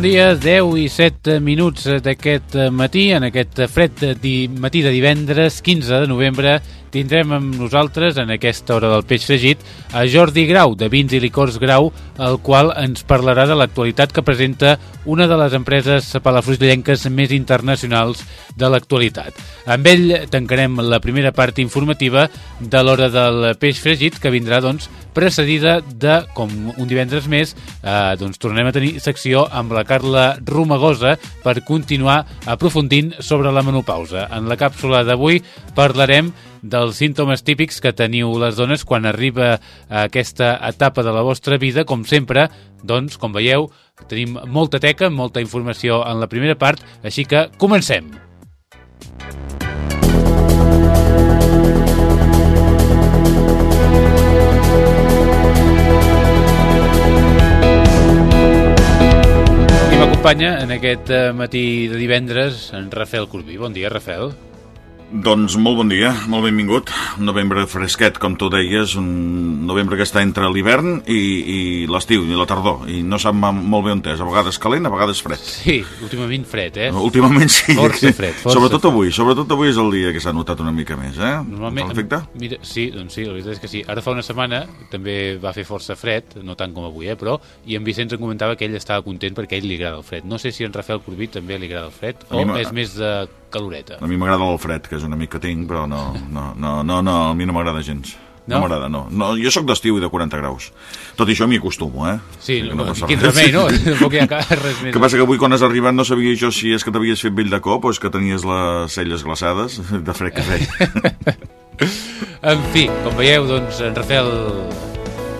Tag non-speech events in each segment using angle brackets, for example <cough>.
Bon dia, 10 i 7 minuts d'aquest matí, en aquest fred di matí de divendres 15 de novembre, tindrem amb nosaltres en aquesta hora del peix fregit a Jordi Grau, de Vins i Licors Grau, el qual ens parlarà de l'actualitat que presenta una de les empreses palafrugellenques més internacionals de l'actualitat. Amb ell tancarem la primera part informativa de l'hora del peix fregit, que vindrà doncs, precedida de, com un divendres més, eh, doncs tornem a tenir secció amb la Carla Romagosa per continuar aprofundint sobre la menopausa. En la càpsula d'avui parlarem dels símptomes típics que teniu les dones quan arriba a aquesta etapa de la vostra vida. Com sempre, doncs, com veieu, tenim molta teca, molta informació en la primera part, així que comencem! I m'acompanya en aquest eh, matí de divendres en Rafael Corbí. Bon dia, Rafael. Doncs molt bon dia, molt benvingut. Un novembre fresquet, com tu deies, un novembre que està entre l'hivern i, i l'estiu, i la tardor, i no sap molt bé on és, a vegades calent, a vegades fred. Sí, últimament fred, eh? Últimament sí. Força fred, força sobretot fred. avui, sobretot avui és el dia que s'ha notat una mica més, eh? Normalment, Perfecte? mira, sí, doncs sí, la veritat és que sí. Ara fa una setmana també va fer força fred, no tant com avui, eh, però, i en Vicenç em comentava que ell estava content perquè a ell li agrada el fred. No sé si en Rafael Corbí també li agrada el fred, o és més de caloreta. A mi m'agrada el fred, que és un amic que tinc, però no, no, no, no, no a mi no m'agrada gens. No, No? m'agrada, no. no. Jo sóc d'estiu i de 40 graus. Tot i això m'hi acostumo, eh? Sí, Que no, passa quin remei, no? <laughs> Tampoc hi ha res més. Que passa que avui quan has arribat no sabia jo si és que t'havies fet vell de cop o és que tenies les celles glaçades de fred que feia. <laughs> En fi, com veieu, doncs, en Rafael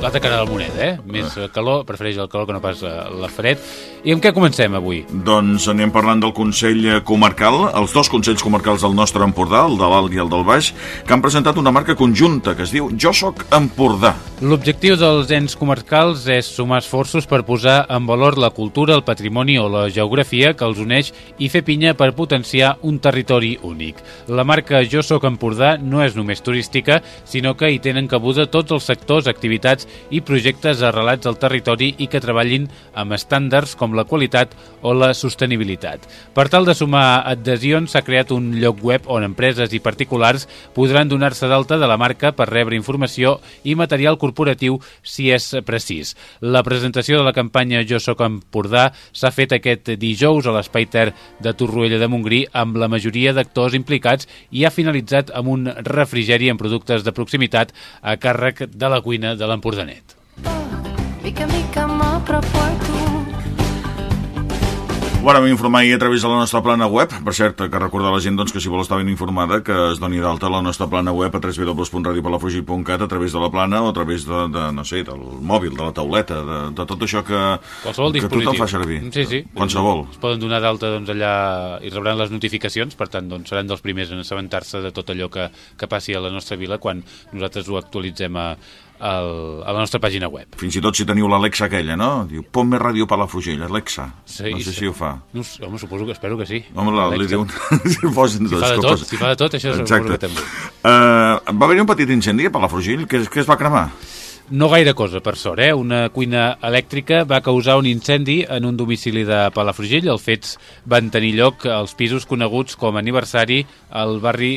l'altra cara de la moneda, eh? Més calor, prefereix el calor que no pas eh, la fred. I amb què comencem avui? doncs anem parlant del Consell Comarcal, els dos Consells Comarcals del nostre Empordà, el de l'Alt i el del Baix, que han presentat una marca conjunta que es diu Jo soc Empordà. L'objectiu dels ens comarcals és sumar esforços per posar en valor la cultura, el patrimoni o la geografia que els uneix i fer pinya per potenciar un territori únic. La marca Jo soc Empordà no és només turística, sinó que hi tenen cabuda tots els sectors, activitats i projectes arrelats al territori i que treballin amb estàndards com la qualitat o la sostenibilitat. Per tal de sumar adhesions, s'ha creat un lloc web on empreses i particulars podran donar-se d'alta de la marca per rebre informació i material corporatiu si és precís. La presentació de la campanya Jo soc Empordà s'ha fet aquest dijous a l'Espai Ter de Torroella de Montgrí amb la majoria d'actors implicats i ha finalitzat amb un refrigeri en productes de proximitat a càrrec de la cuina de l'Empordanet. Mica en mica m'apropo a tu. Informar ahir a través de la nostra plana web, per cert, que recordar a la gent doncs, que si vol estar ben informada que es doni d'alta la nostra plana web a www.radiopalafrugell.cat a través de la plana o a través de, de no sé, del mòbil, de la tauleta, de, de tot això que, Qualsevol que tothom fa servir. Sí, sí. Qualsevol. Es poden donar d'alta doncs, allà i rebran les notificacions, per tant doncs, seran dels primers en assabentar-se de tot allò que, que passi a la nostra vila quan nosaltres ho actualitzem a, al, a la nostra pàgina web. Fins i tot si teniu l'Alexa aquella, no? Diu, ponme ràdio Palafrugell, Alexa. Sí, no sé sí. si ho fa. No, home, suposo que espero que sí. Home, la, li diuen... <laughs> si posen Si fa de tot, si fa de tot, això suposo que també. Uh, va haver-hi un petit incendi a Palafrugell que, que es va cremar. No gaire cosa, per sort, eh? Una cuina elèctrica va causar un incendi en un domicili de Palafrugell. Els fets van tenir lloc als pisos coneguts com a aniversari al barri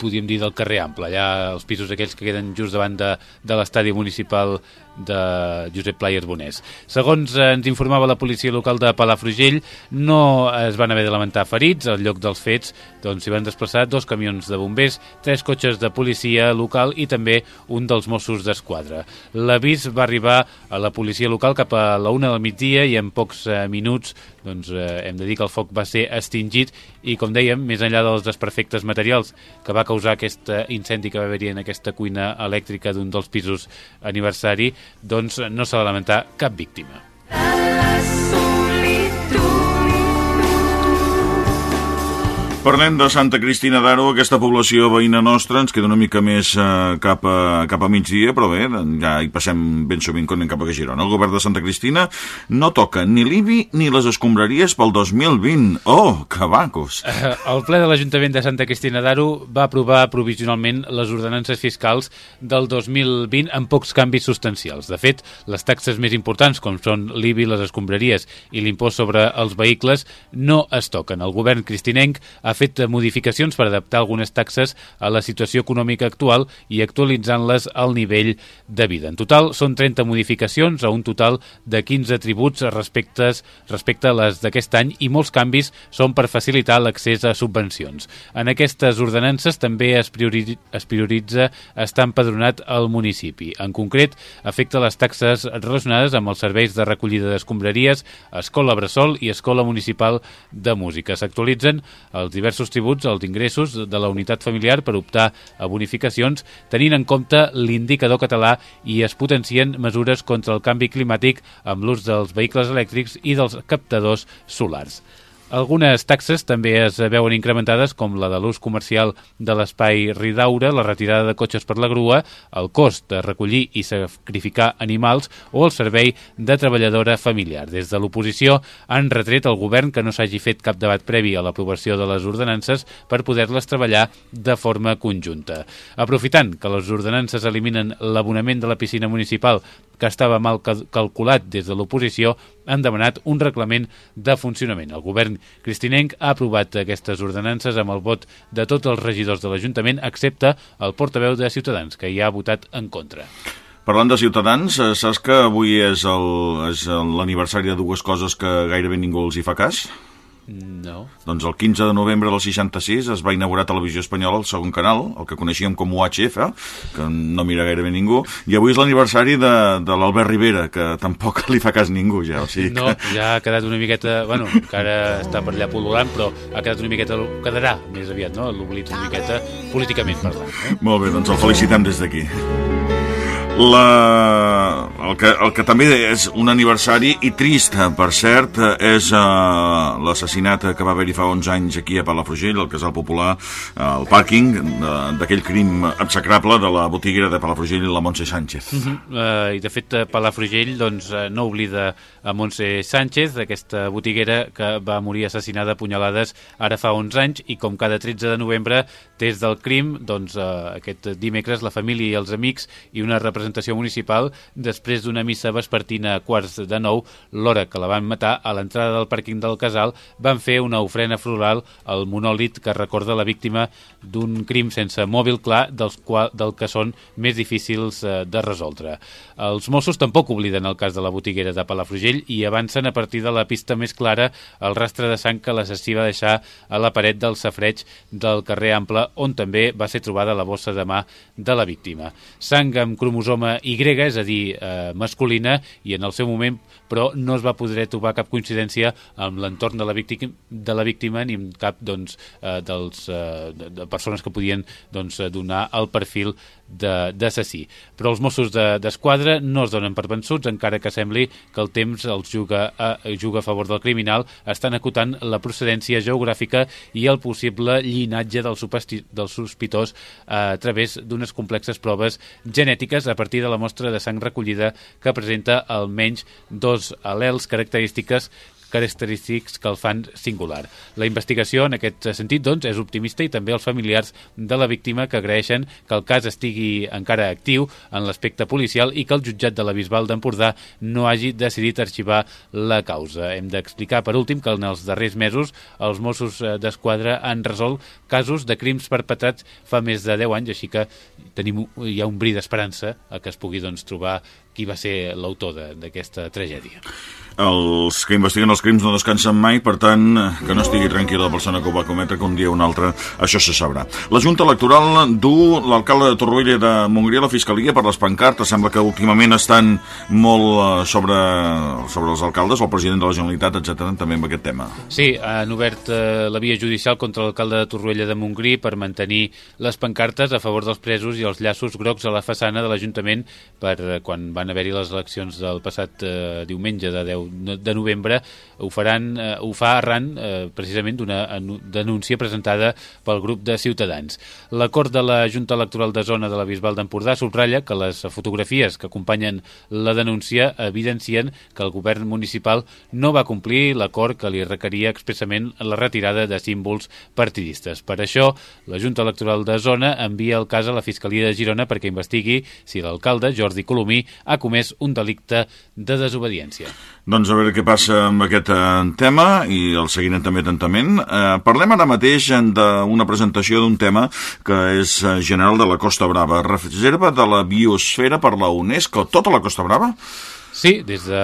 podríem dir del carrer Ample, allà els pisos aquells que queden just davant de, de l'estadi municipal de Josep Players Bonés. Segons eh, ens informava la policia local de Palafrugell, no es van haver de lamentar ferits. Al lloc dels fets doncs, s'hi van desplaçar dos camions de bombers, tres cotxes de policia local i també un dels Mossos d'Esquadra. L'avís va arribar a la policia local cap a la una del migdia i en pocs eh, minuts doncs, eh, hem de dir que el foc va ser extingit i, com dèiem, més enllà dels desperfectes materials que va causar aquest incendi que va haver-hi en aquesta cuina elèctrica d'un dels pisos aniversari, doncs no s'ha de lamentar cap víctima. Parlem de Santa Cristina d'Aro, aquesta població veïna nostra, ens queda una mica més eh, cap, a, cap a migdia, però bé, ja hi passem ben sovint quan anem cap a Girona. El govern de Santa Cristina no toca ni l'IBI ni les escombraries pel 2020. Oh, que bacos! Eh, El ple de l'Ajuntament de Santa Cristina d'Aro va aprovar provisionalment les ordenances fiscals del 2020 amb pocs canvis substancials. De fet, les taxes més importants, com són l'IBI, les escombraries i l'impost sobre els vehicles, no es toquen. El govern cristinenc ha fet modificacions per adaptar algunes taxes a la situació econòmica actual i actualitzant-les al nivell de vida. En total, són 30 modificacions a un total de 15 tributs respecte, respecte a les d'aquest any i molts canvis són per facilitar l'accés a subvencions. En aquestes ordenances també es, priori, es prioritza estar empadronat al municipi. En concret, afecta les taxes relacionades amb els serveis de recollida d'escombraries, escola Bressol i escola municipal de música. S'actualitzen els diversos tributs als ingressos de la unitat familiar per optar a bonificacions, tenint en compte l'indicador català i es potencien mesures contra el canvi climàtic amb l'ús dels vehicles elèctrics i dels captadors solars. Algunes taxes també es veuen incrementades, com la de l'ús comercial de l'espai Ridaura, la retirada de cotxes per la grua, el cost de recollir i sacrificar animals o el servei de treballadora familiar. Des de l'oposició han retret al govern que no s'hagi fet cap debat previ a l'aprovació de les ordenances per poder-les treballar de forma conjunta. Aprofitant que les ordenances eliminen l'abonament de la piscina municipal que estava mal cal calculat des de l'oposició, han demanat un reglament de funcionament. El govern cristinenc ha aprovat aquestes ordenances amb el vot de tots els regidors de l'Ajuntament, excepte el portaveu de Ciutadans, que hi ha votat en contra. Parlant de Ciutadans, eh, saps que avui és l'aniversari de dues coses que gairebé ningú els hi fa cas? No. Doncs el 15 de novembre del 66 es va inaugurar Televisió Espanyola, el segon canal, el que coneixíem com UHF, que no mira gairebé ningú, i avui és l'aniversari de, de l'Albert Rivera, que tampoc <laughs> li fa cas ningú, ja. O sigui que... No, ja ha quedat una miqueta... Bueno, encara està per allà pol·lulant, però ha quedat una miqueta... Quedarà més aviat, no? L'oblit una miqueta políticament parlant. Eh? Molt bé, doncs el felicitem des d'aquí. La... El, que, el que també és un aniversari i trist, per cert, és uh, l'assassinat que va haver-hi fa 11 anys aquí a Palafrugell, al Casal Popular, al pàrquing, de- d'aquell crim execrable de la botiguera de Palafrugell, la Montse Sánchez. Uh, I de fet, eh, Palafrugell doncs, eh, no oblida a Montse Sánchez, aquesta botiguera que va morir assassinada a punyalades ara fa 11 anys i com cada 13 de novembre, des del crim, doncs, eh, aquest dimecres la família i els amics i una representació municipal, després d'una missa vespertina a quarts de nou, l'hora que la van matar, a l'entrada del pàrquing del casal, van fer una ofrena floral al monòlit que recorda la víctima d'un crim sense mòbil clar dels qual, del que són més difícils eh, de resoldre. Els Mossos tampoc obliden el cas de la botiguera de Palafrugell i avancen a partir de la pista més clara el rastre de sang que l'assassí va deixar a la paret del safreig del carrer Ample, on també va ser trobada la bossa de mà de la víctima. Sang amb cromosoma Y, és a dir, eh, masculina, i en el seu moment, però no es va poder trobar cap coincidència amb l'entorn de, la víctima, de la víctima ni amb cap doncs, eh, dels, eh, de, de persones que podien doncs, donar el perfil d'assassí. Però els Mossos de- d'Esquadra de, no es donen per vençuts, encara que sembli que el temps els juga a, juga a favor del criminal, estan acotant la procedència geogràfica i el possible llinatge del, del sospitós a través d'unes complexes proves genètiques a partir de la mostra de sang recollida que presenta almenys dos al·lels característiques característics que el fan singular. La investigació, en aquest sentit, doncs, és optimista i també els familiars de la víctima que agraeixen que el cas estigui encara actiu en l'aspecte policial i que el jutjat de la Bisbal d'Empordà no hagi decidit arxivar la causa. Hem d'explicar, per últim, que en els darrers mesos els Mossos d'Esquadra han resolt casos de crims perpetrats fa més de 10 anys, així que tenim, hi ha un bri d'esperança que es pugui doncs, trobar qui va ser l'autor d'aquesta tragèdia. Els que investiguen els crims no descansen mai, per tant, que no estigui tranquil·la la persona que ho va cometre, que un dia o un altre això se sabrà. La Junta Electoral du l'alcalde de Torroella de Montgrí a la Fiscalia per les pancartes. Sembla que últimament estan molt eh, sobre, sobre els alcaldes, el president de la Generalitat, etc també amb aquest tema. Sí, han obert eh, la via judicial contra l'alcalde de Torroella de Montgrí per mantenir les pancartes a favor dels presos i els llaços grocs a la façana de l'Ajuntament per eh, quan van haver-hi les eleccions del passat eh, diumenge de 10 de novembre ho, faran, eh, ho fa arran eh, precisament d'una denúncia presentada pel grup de Ciutadans. L'acord de la Junta Electoral de Zona de la Bisbal d'Empordà subratlla que les fotografies que acompanyen la denúncia evidencien que el govern municipal no va complir l'acord que li requeria expressament la retirada de símbols partidistes. Per això, la Junta Electoral de Zona envia el cas a la Fiscalia de Girona perquè investigui si l'alcalde, Jordi Colomí, ha comès un delicte de desobediència. Doncs a veure què passa amb aquest eh, tema i el seguirem també atentament. Eh, parlem ara mateix d'una presentació d'un tema que és eh, general de la Costa Brava. Reserva de la biosfera per la UNESCO. Tota la Costa Brava? Sí, des de,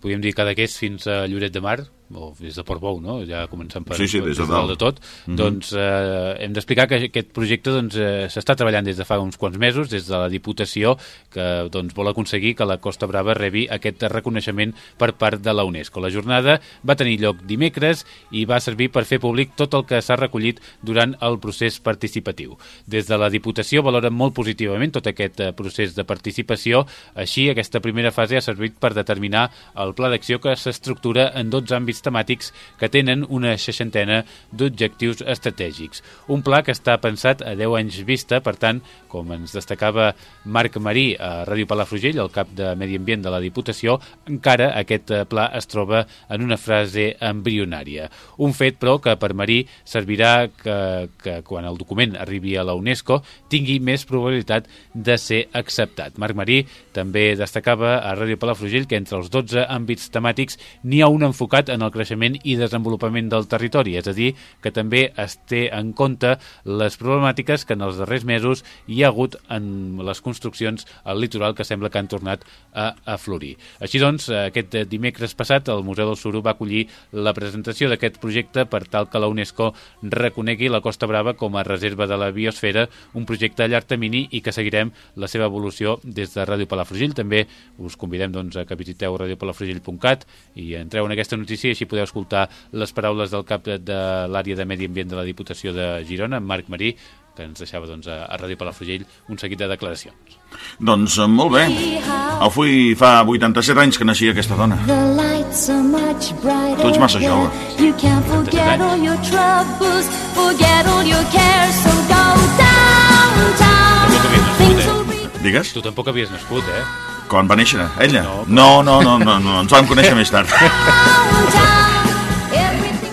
podríem dir, Cadaqués fins a Lloret de Mar, o des de Portbou, no? Ja començant per, Sí, sí, des de dalt. de tot. Doncs eh, hem d'explicar que aquest projecte doncs, eh, s'està treballant des de fa uns quants mesos, des de la Diputació, que doncs, vol aconseguir que la Costa Brava rebi aquest reconeixement per part de la UNESCO. La jornada va tenir lloc dimecres i va servir per fer públic tot el que s'ha recollit durant el procés participatiu. Des de la Diputació valoren molt positivament tot aquest eh, procés de participació. Així, aquesta primera fase ha servit per determinar el pla d'acció que s'estructura en 12 àmbits temàtics que tenen una seixantena d'objectius estratègics. Un pla que està pensat a 10 anys vista, per tant, com ens destacava Marc Marí a Ràdio Palafrugell, el cap de Medi Ambient de la Diputació, encara aquest eh, pla es troba en una frase embrionària. Un fet, però, que per Marí servirà que, que quan el document arribi a la UNESCO tingui més probabilitat de ser acceptat. Marc Marí també destacava a Ràdio Palafrugell que entre els 12 àmbits temàtics n'hi ha un enfocat en el creixement i desenvolupament del territori, és a dir, que també es té en compte les problemàtiques que en els darrers mesos hi ha hagut en les construccions al litoral que sembla que han tornat a, a florir. Així doncs, aquest dimecres passat el Museu del Suro va acollir la presentació d'aquest projecte per tal que la UNESCO reconegui la Costa Brava com a reserva de la biosfera, un projecte a llarg termini i que seguirem la seva evolució des de Ràdio Palafrugell. També us convidem doncs, a que visiteu radiopalafrugell.cat i entreu en aquesta notícia així podeu escoltar les paraules del cap de, de l'àrea de Medi Ambient de la Diputació de Girona, en Marc Marí, que ens deixava doncs, a, a Ràdio Palafrugell un seguit de declaracions. Doncs eh, molt bé. Avui fa 87 anys que naixia aquesta dona. Tu ets massa jove. You can forget all your troubles, forget all your cares, so go downtown. Tampoc havies nascut, eh? Digues? Tu tampoc havies nascut, eh? Quan va néixer? Ella? No, No, no, no, no, no, ens vam conèixer més tard. <laughs>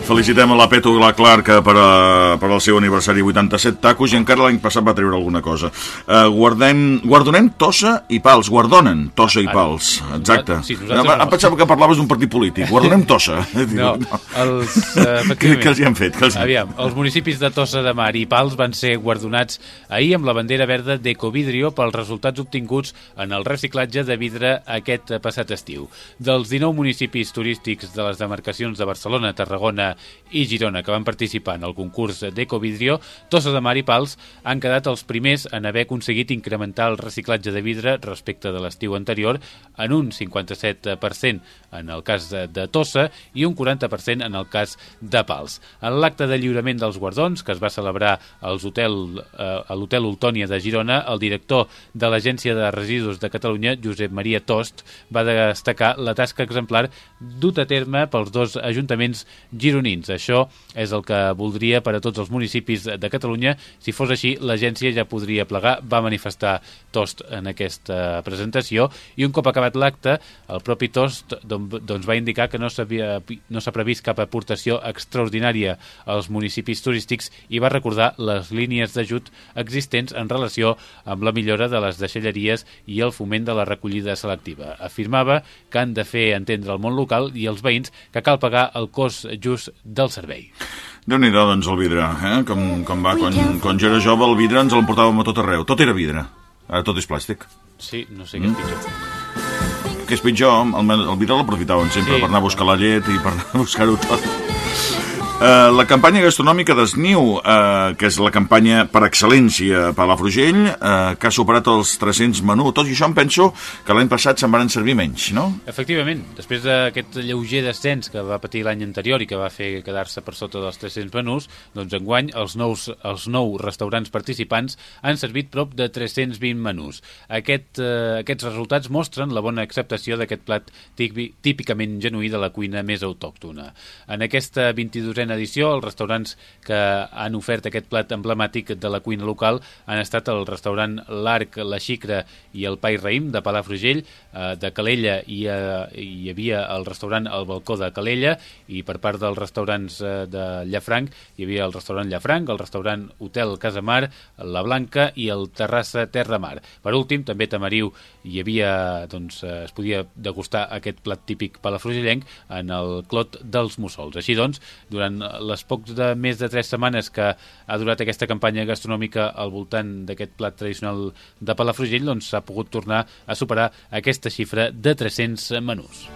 Felicitem a la Peto i la Clark per, a, per al seu aniversari 87 tacos i encara l'any passat va treure alguna cosa. Uh, guardem, guardonem tossa i pals, guardonen tossa i Ah, pals, exacte. sí, nosaltres no. Em pensava que parlaves d'un partit polític, guardonem tossa. No, els, <laughs> uh, Què, els hi han fet? Què els Aviam, els municipis de Tossa de Mar i Pals van ser guardonats ahir amb la bandera verda d'Ecovidrio pels resultats obtinguts en el reciclatge de vidre aquest passat estiu. Dels 19 municipis turístics de les demarcacions de Barcelona, Tarragona i Girona que van participar en el concurs d'Ecovidrio, Tossa de Mar i Pals han quedat els primers en haver aconseguit incrementar el reciclatge de vidre respecte de l'estiu anterior en un 57% en el cas de, Tossa i un 40% en el cas de Pals. En l'acte de lliurament dels guardons, que es va celebrar als hotel, eh, a l'Hotel Ultònia de Girona, el director de l'Agència de Residus de Catalunya, Josep Maria Tost, va destacar la tasca exemplar dut a terme pels dos ajuntaments gironins gironins. Això és el que voldria per a tots els municipis de Catalunya. Si fos així, l'agència ja podria plegar. Va manifestar Tost en aquesta presentació i un cop acabat l'acte, el propi Tost don- doncs, va indicar que no s'ha previst cap aportació extraordinària als municipis turístics i va recordar les línies d'ajut existents en relació amb la millora de les deixalleries i el foment de la recollida selectiva. Afirmava que han de fer entendre al món local i als veïns que cal pagar el cost just del servei. déu nhi doncs, el vidre, eh? Com, com va, quan, quan jo era jove, el vidre ens l'emportàvem a tot arreu. Tot era vidre. Ara tot és plàstic. Sí, no sé què és pitjor. Que és pitjor, el, el vidre l'aprofitaven sempre Sí. per anar a buscar la llet i per anar a buscar-ho tot. Uh, la campanya gastronòmica d'Esniu, uh, que és la campanya per excel·lència a Palafrugell, uh, que ha superat els 300 menús. Tot i això em penso que l'any passat se'n van servir menys, no? Efectivament, després d'aquest lleuger descens que va patir l'any anterior i que va fer quedar-se per sota dels 300 menús, doncs enguany els nous, els nou restaurants participants han servit prop de 320 menús. Aquest, eh, aquests resultats mostren la bona acceptació d'aquest plat típi- típicament genuí de la cuina més autòctona. En aquesta 22a edició, els restaurants que han ofert aquest plat emblemàtic de la cuina local han estat el restaurant L'Arc, La Xicra i el Pai Raïm de Palafrugell, eh, de Calella hi, ha, hi havia el restaurant El Balcó de Calella i per part dels restaurants eh, de Llafranc hi havia el restaurant Llafranc, el restaurant Hotel Casamar, La Blanca i el Terrassa Terra Mar. Per últim, també Tamariu hi havia, doncs, eh, es podia degustar aquest plat típic palafrugellenc en el Clot dels Mussols. Així doncs, durant les pocs de més de tres setmanes que ha durat aquesta campanya gastronòmica al voltant d'aquest plat tradicional de Palafrugell, doncs s'ha pogut tornar a superar aquesta xifra de 300 menús.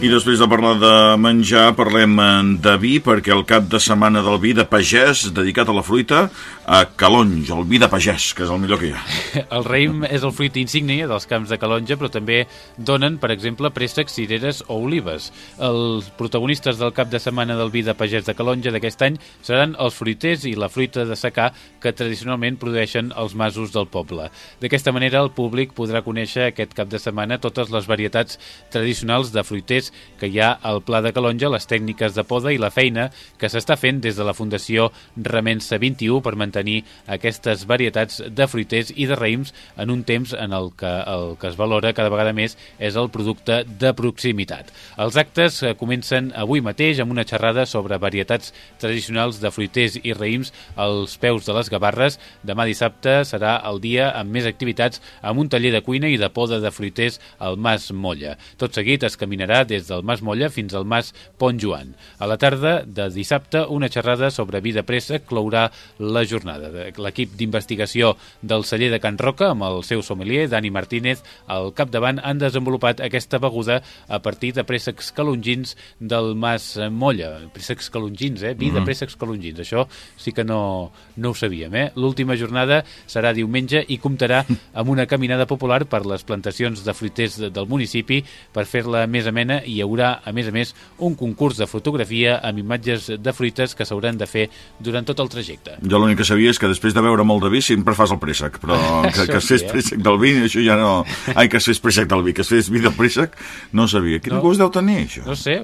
I després de parlar de menjar, parlem eh, de vi, perquè el cap de setmana del vi de pagès, dedicat a la fruita, a Calonge, el vi de pagès, que és el millor que hi ha. <laughs> El raïm és el fruit insígnia dels camps de Calonja, però també donen, per exemple, préssecs, cireres o olives. Els protagonistes del cap de setmana del vi de pagès de Calonja d'aquest any seran els fruiters i la fruita de secà que tradicionalment produeixen els masos del poble. D'aquesta manera, el públic podrà conèixer aquest cap de setmana totes les varietats tradicionals de fruiters que hi ha al Pla de Calonja, les tècniques de poda i la feina que s'està fent des de la Fundació Remensa 21 per mantenir aquestes varietats de fruiters i de raïms en un temps en el que el que es valora cada vegada més és el producte de proximitat. Els actes eh, comencen avui mateix amb una xerrada sobre varietats tradicionals de fruiters i raïms als peus de les Gavarres. Demà dissabte serà el dia amb més activitats amb un taller de cuina i de poda de fruiters al Mas Molla. Tot seguit es caminarà des del Mas Molla fins al Mas Pont Joan. A la tarda de dissabte, una xerrada sobre vida pressa clourà la jornada. L'equip d'investigació del celler de Can Roca, amb el seu sommelier, Dani Martínez, al capdavant, han desenvolupat aquesta beguda a partir de préssecs calongins del Mas Molla. Préssecs calongins, eh? Vi de préssecs calongins. Això sí que no, no ho sabíem, eh? L'última jornada serà diumenge i comptarà amb una caminada popular per les plantacions de fruiters de- del municipi per fer-la més amena hi haurà, a més a més, un concurs de fotografia amb imatges de fruites que s'hauran de fer durant tot el trajecte. Jo l'únic que sabia és que després de beure molt de vi sempre fas el préssec, però <laughs> que, que es fes eh? préssec del vi, això ja no... Ai, que es fes préssec del vi, que es fes vi del préssec, no sabia. Quin No. gust deu tenir, això? No sé,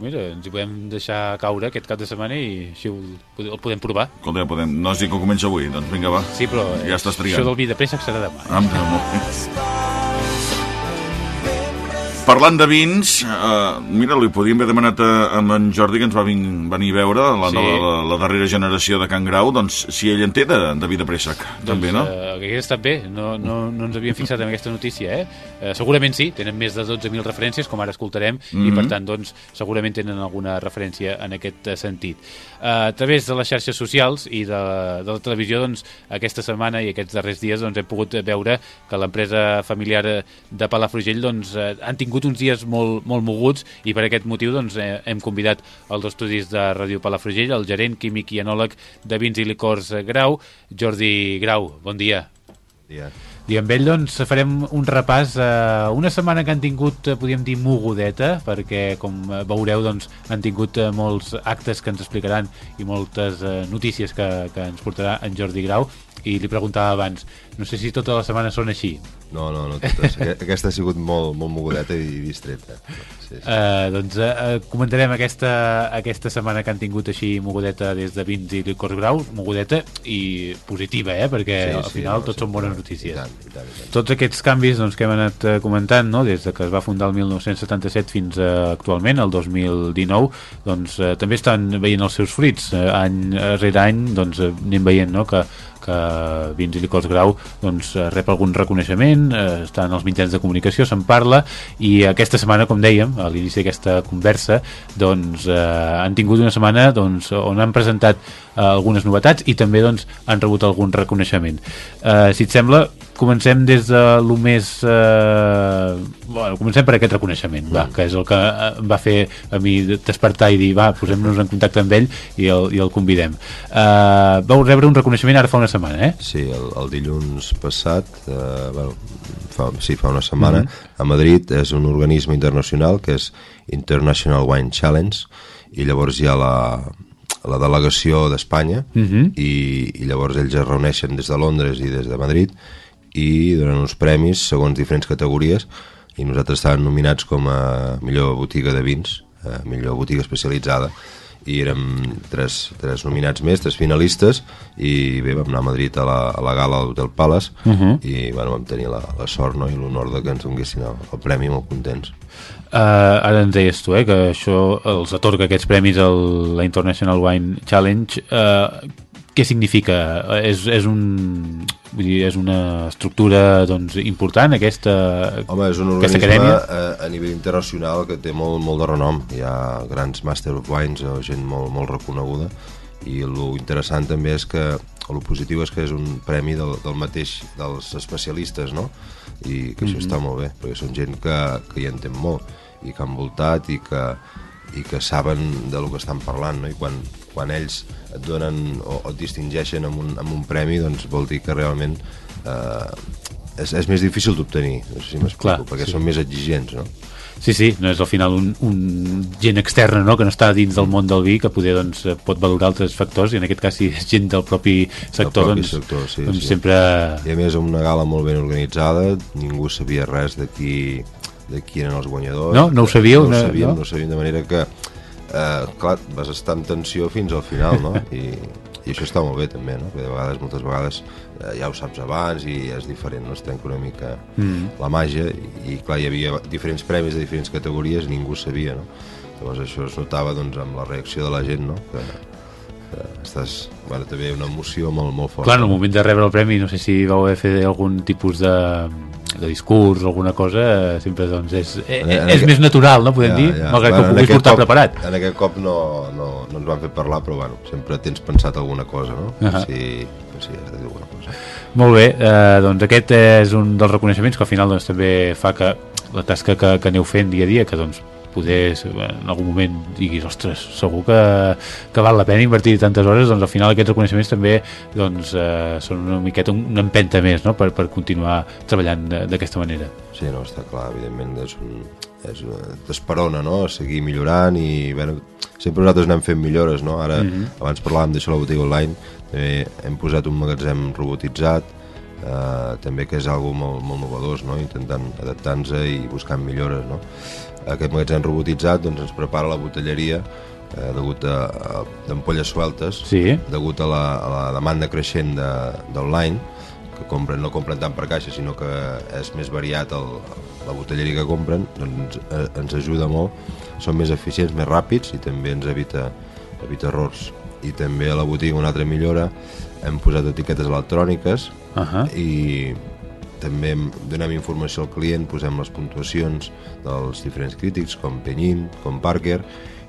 mira, ens hi podem deixar caure aquest cap de setmana i així ho, el podem provar. Escolta, ja podem... No has dit que comença avui, doncs vinga, va. Sí, però eh, Ja estàs triant. això del vi de préssec serà demà. Ah, molt bé. Parlant de vins, eh, mira, li podíem haver demanat a, a en Jordi que ens va vin, venir a veure, la, Sí. la, la, la darrera generació de Can Grau, doncs si ell en té de, de vi de préssec, també, no? Eh, que hagués estat bé, no, no, no ens havíem fixat en aquesta notícia, eh? eh segurament sí, tenen més de 12.000 referències, com ara escoltarem, i Mhm. per tant, doncs, segurament tenen alguna referència en aquest eh, sentit. Eh, a través de les xarxes socials i de, de la televisió, doncs, aquesta setmana i aquests darrers dies doncs, hem pogut veure que l'empresa familiar eh, de Palafrugell doncs, eh, han tingut uns dies molt, molt moguts i per aquest motiu doncs, eh, hem convidat als estudis de Ràdio Palafrugell el gerent químic i enòleg de vins i licors eh, Grau, Jordi Grau. Bon dia. dia. I amb ell doncs farem un repàs a una setmana que han tingut, eh, podríem dir, mogudeta, perquè com eh, veureu doncs han tingut eh, molts actes que ens explicaran i moltes eh, notícies que, que ens portarà en Jordi Grau i li preguntava abans, no sé si totes les setmanes són així. No, no, no totes. Aqu- Aquesta ha sigut molt, molt mogudeta i distreta. Sí, sí. Uh, doncs uh, comentarem aquesta, aquesta setmana que han tingut així mogudeta des de Vins i Licors Graus, mogudeta i positiva, eh? perquè Sí, al sí, final no, tots sí, són bones i notícies. tant, i tant, i tant. Tots aquests canvis doncs, que hem anat comentant, no? des de que es va fundar el 1977 fins a actualment, el 2019, doncs, eh, també estan veient els seus fruits. Eh, any rere any doncs, anem veient no? que, que i Licors Grau doncs, eh, rep algun reconeixement, eh, està en els mitjans de comunicació, se'n parla, i aquesta setmana, com dèiem, a l'inici d'aquesta conversa, doncs, eh, han tingut una setmana doncs, on han presentat eh, algunes novetats i també doncs, han rebut algun reconeixement. Eh, si et sembla, comencem des de lo més... Eh, bueno, comencem per aquest reconeixement, va, que és el que eh, em va fer a mi despertar i dir, va, posem-nos en contacte amb ell i el, i el convidem. Eh, vau rebre un reconeixement ara fa una setmana, eh? Sí, el, el dilluns passat, eh, bueno, fa, sí, fa una setmana, a Madrid és un organisme internacional que és International Wine Challenge i llavors hi ha la, la delegació d'Espanya i, i llavors ells es reuneixen des de Londres i des de Madrid i donen uns premis segons diferents categories i nosaltres estàvem nominats com a millor botiga de vins, eh, millor botiga especialitzada i érem tres, tres nominats més, tres finalistes i bé, vam anar a Madrid a la, a la gala de l'Hotel Palace uh -huh. i bueno, vam tenir la, la sort no? i l'honor de que ens donessin el, el premi molt contents Uh, ara ens deies tu, eh, que això els atorga aquests premis a la International Wine Challenge. Uh, què significa? És, és, un, vull dir, és una estructura doncs, important, aquesta, Home, és un organisme a, a nivell internacional que té molt, molt de renom. Hi ha grans Master of Wines o gent molt, molt reconeguda i el interessant també és que el positiu és que és un premi del, del mateix dels especialistes, no? I que això està molt bé, perquè són gent que, que hi entén molt i que han voltat i que, i que saben de lo que estan parlant, no? I quan, quan ells et donen o, o et distingeixen amb un, amb un premi, doncs vol dir que realment eh, és, és més difícil d'obtenir, no sé si m'explico, perquè sí. són més exigents, no? Sí, sí, no és al final un, un gent externa no? que no està dins del món del vi que poder doncs, pot valorar altres factors i en aquest cas si és gent del propi sector, propi doncs, sector, sí, doncs sí. sempre I a més, una gala molt ben organitzada, ningú sabia res de qui, de qui eren els guanyadors. No? No ho sabíeu, No, ho sabíem, No? no? ho sabíem, de manera que, eh, clar, vas estar en tensió fins al final, no? <laughs> I, i això està molt bé també, no? Perquè de vegades, moltes vegades eh, ja ho saps abans i és diferent, no? Es trenca una mica mm. la màgia i, i clar, hi havia diferents premis de diferents categories i ningú sabia, no? Llavors això es notava doncs, amb la reacció de la gent, no? Que, que estàs, bueno, també una emoció molt, molt forta. Clar, en el moment de rebre el premi, no sé si vau haver fet algun tipus de, de discurs o alguna cosa, sempre doncs és, eh, En- en és aquest- més natural, no podem dir, malgrat que ho puguis portar cop, preparat. En aquest cop no, no, no ens van fer parlar, però bueno, sempre tens pensat alguna cosa, no? Per Ahà. si, si has de dir alguna cosa. Molt bé, eh, doncs aquest és un dels reconeixements que al final doncs, també fa que la tasca que, que aneu fent dia a dia, que doncs poder en algun moment diguis, ostres, segur que, que val la pena invertir tantes hores, doncs al final aquests reconeixements també doncs, eh, són una miqueta una empenta més no? per, per continuar treballant d'aquesta manera. Sí, no, està clar, evidentment és un, és una, t'esperona, no?, seguir millorant i, bueno, sempre nosaltres anem fent millores, no? Ara, abans parlàvem d'això a la botiga online, també hem posat un magatzem robotitzat, eh, també que és algo molt, molt novedós, no?, intentant adaptar-nos i buscant millores, no? Aquest magatzem robotitzat, doncs, ens prepara la botelleria eh, degut a, a d'ampolles sueltes, Sí. degut a la, a la demanda creixent de- d'online, que compren, no compren tant per caixa, sinó que és més variat el, la botelleria que compren, doncs eh, ens ajuda molt. Són més eficients, més ràpids i també ens evita, evita errors. I també a la botiga una altra millora, hem posat etiquetes electròniques Uh -huh. i també em- donem informació al client, posem les puntuacions dels diferents crítics, com Penyim, com Parker,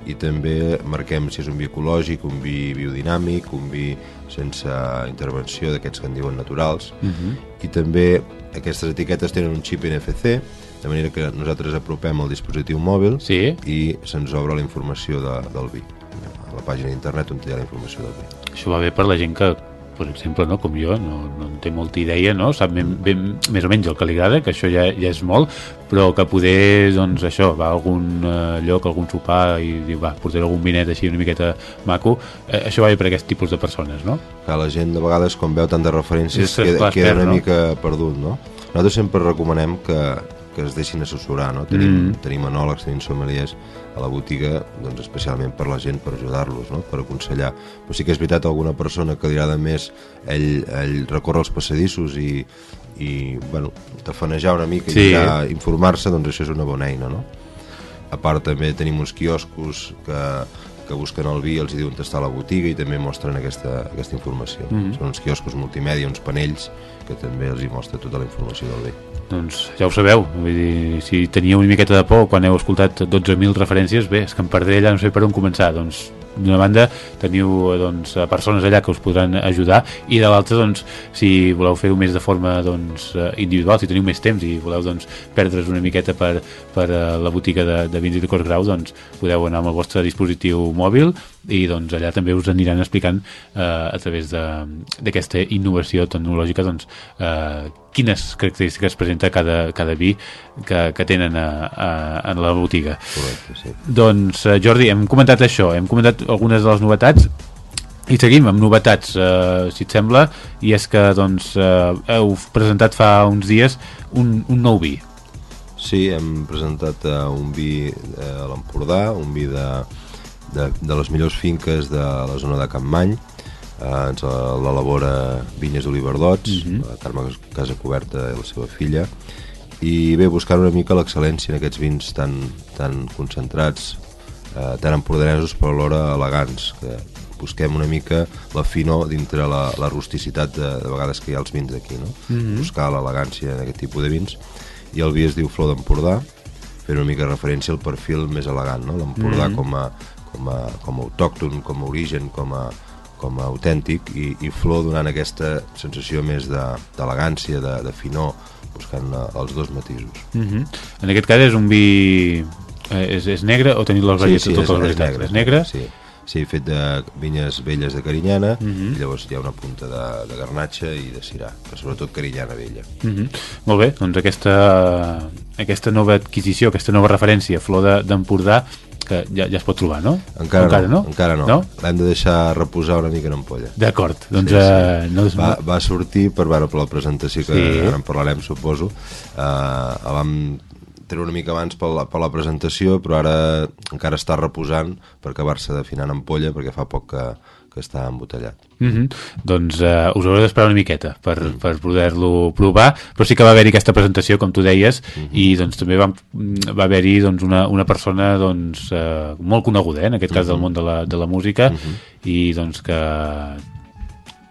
i també marquem si és un vi ecològic, un vi biodinàmic, un vi sense intervenció d'aquests que en diuen naturals, uh -huh. i també aquestes etiquetes tenen un xip NFC, de manera que nosaltres apropem el dispositiu mòbil Sí. i se'ns obre la informació de, del vi, a la pàgina d'internet on hi ha la informació del vi. Això va bé per la gent que per exemple, no, com jo, no, no en té molta idea, no? sap ben, ben, més o menys el que li agrada, que això ja, ja és molt, però que poder, doncs això, va a algun eh, lloc, a algun sopar i diu, va, portaré algun vinet així una miqueta maco, eh, això va per aquest tipus de persones, no? que la gent de vegades quan veu tantes referències queda, queda una no? mica perdut no? nosaltres sempre recomanem que, que es deixin assessorar no? tenim, Mm. tenim enòlegs, tenim sommeliers a la botiga doncs, especialment per la gent per ajudar-los, no? per aconsellar però sí que és veritat alguna persona que li agrada més ell, ell recorre els passadissos i, i bueno, tafanejar una mica Sí. i ja informar-se doncs això és una bona eina no? a part també tenim uns quioscos que, que busquen el vi els hi diuen on està la botiga i també mostren aquesta, aquesta informació. Mm -hmm. Són uns quioscos multimèdia, uns panells que també els hi mostra tota la informació del vi. Doncs ja ho sabeu, vull dir, si teníeu una miqueta de por quan heu escoltat 12.000 referències, bé, és que em perdré allà, no sé per on començar, doncs d'una banda teniu doncs, persones allà que us podran ajudar i de l'altra doncs, si voleu fer-ho més de forma doncs, individual, si teniu més temps i voleu doncs, perdre's una miqueta per, per eh, la botiga de, de vins i licors grau doncs, podeu anar amb el vostre dispositiu mòbil i doncs, allà també us aniran explicant eh, a través de- d'aquesta innovació tecnològica doncs, eh, quines característiques presenta cada, cada vi que, que tenen a, a, en la botiga. Correcte, sí. Doncs, eh, Jordi, hem comentat això, hem comentat algunes de les novetats i seguim amb novetats, eh, si et sembla, i és que doncs, eh, heu presentat fa uns dies un, un nou vi. Sí, hem presentat uh, un vi uh, a l'Empordà, un vi de, de, de les millors finques de la zona de Campmany, uh, ens el- l'elabora Vinyes Oliverdots, mm -hmm. la Carme Casa Coberta i la seva filla, i bé, buscar una mica l'excel·lència en aquests vins tan, tan concentrats, eh, tan empordanesos però alhora elegants, que busquem una mica la finor dintre la, la rusticitat de, de vegades que hi ha als vins d'aquí, no? Mm -hmm. Buscar l'elegància en aquest tipus de vins. I el vi es diu Flor d'Empordà, fent una mica referència al perfil més elegant, no? L'Empordà mm -hmm. com, a, com, a, com a autòcton, com a origen, com a, com a autèntic i, i Flor donant aquesta sensació més de- d'elegància, de, de finor, buscant eh, els dos matisos. Uh -huh. En aquest cas és un vi... Eh, és, és negre o teniu les varietats, totes les varietats? És negre? Sí, sí, fet de vinyes velles de Carinyana Mhm. i llavors hi ha una punta de, de garnatxa i de cirà, però sobretot Carinyana vella. Uh -huh. Molt bé, doncs aquesta, aquesta nova adquisició, aquesta nova referència, Flor de- d'Empordà, que ja, ja es pot trobar, no? Encara, Encara no, no? encara no. no? L'hem de deixar reposar una mica en ampolla. D'acord, doncs Sí, sí. eh, no és... Va, va sortir per, bueno, per la presentació que Sí. ara en parlarem suposo uh, la vam treure una mica abans per la, per la presentació però ara encara està reposant per acabar-se d'afinar en ampolla perquè fa poc que, que està embotellat Uh -huh. Doncs eh, us haureu d'esperar una miqueta per, mm. per poder-lo provar, però sí que va haver-hi aquesta presentació, com tu deies, mm -hmm. i doncs també va, va haver-hi doncs, una, una persona doncs, eh, molt coneguda, eh, en aquest cas del món de la, de la música, mm -hmm. i doncs que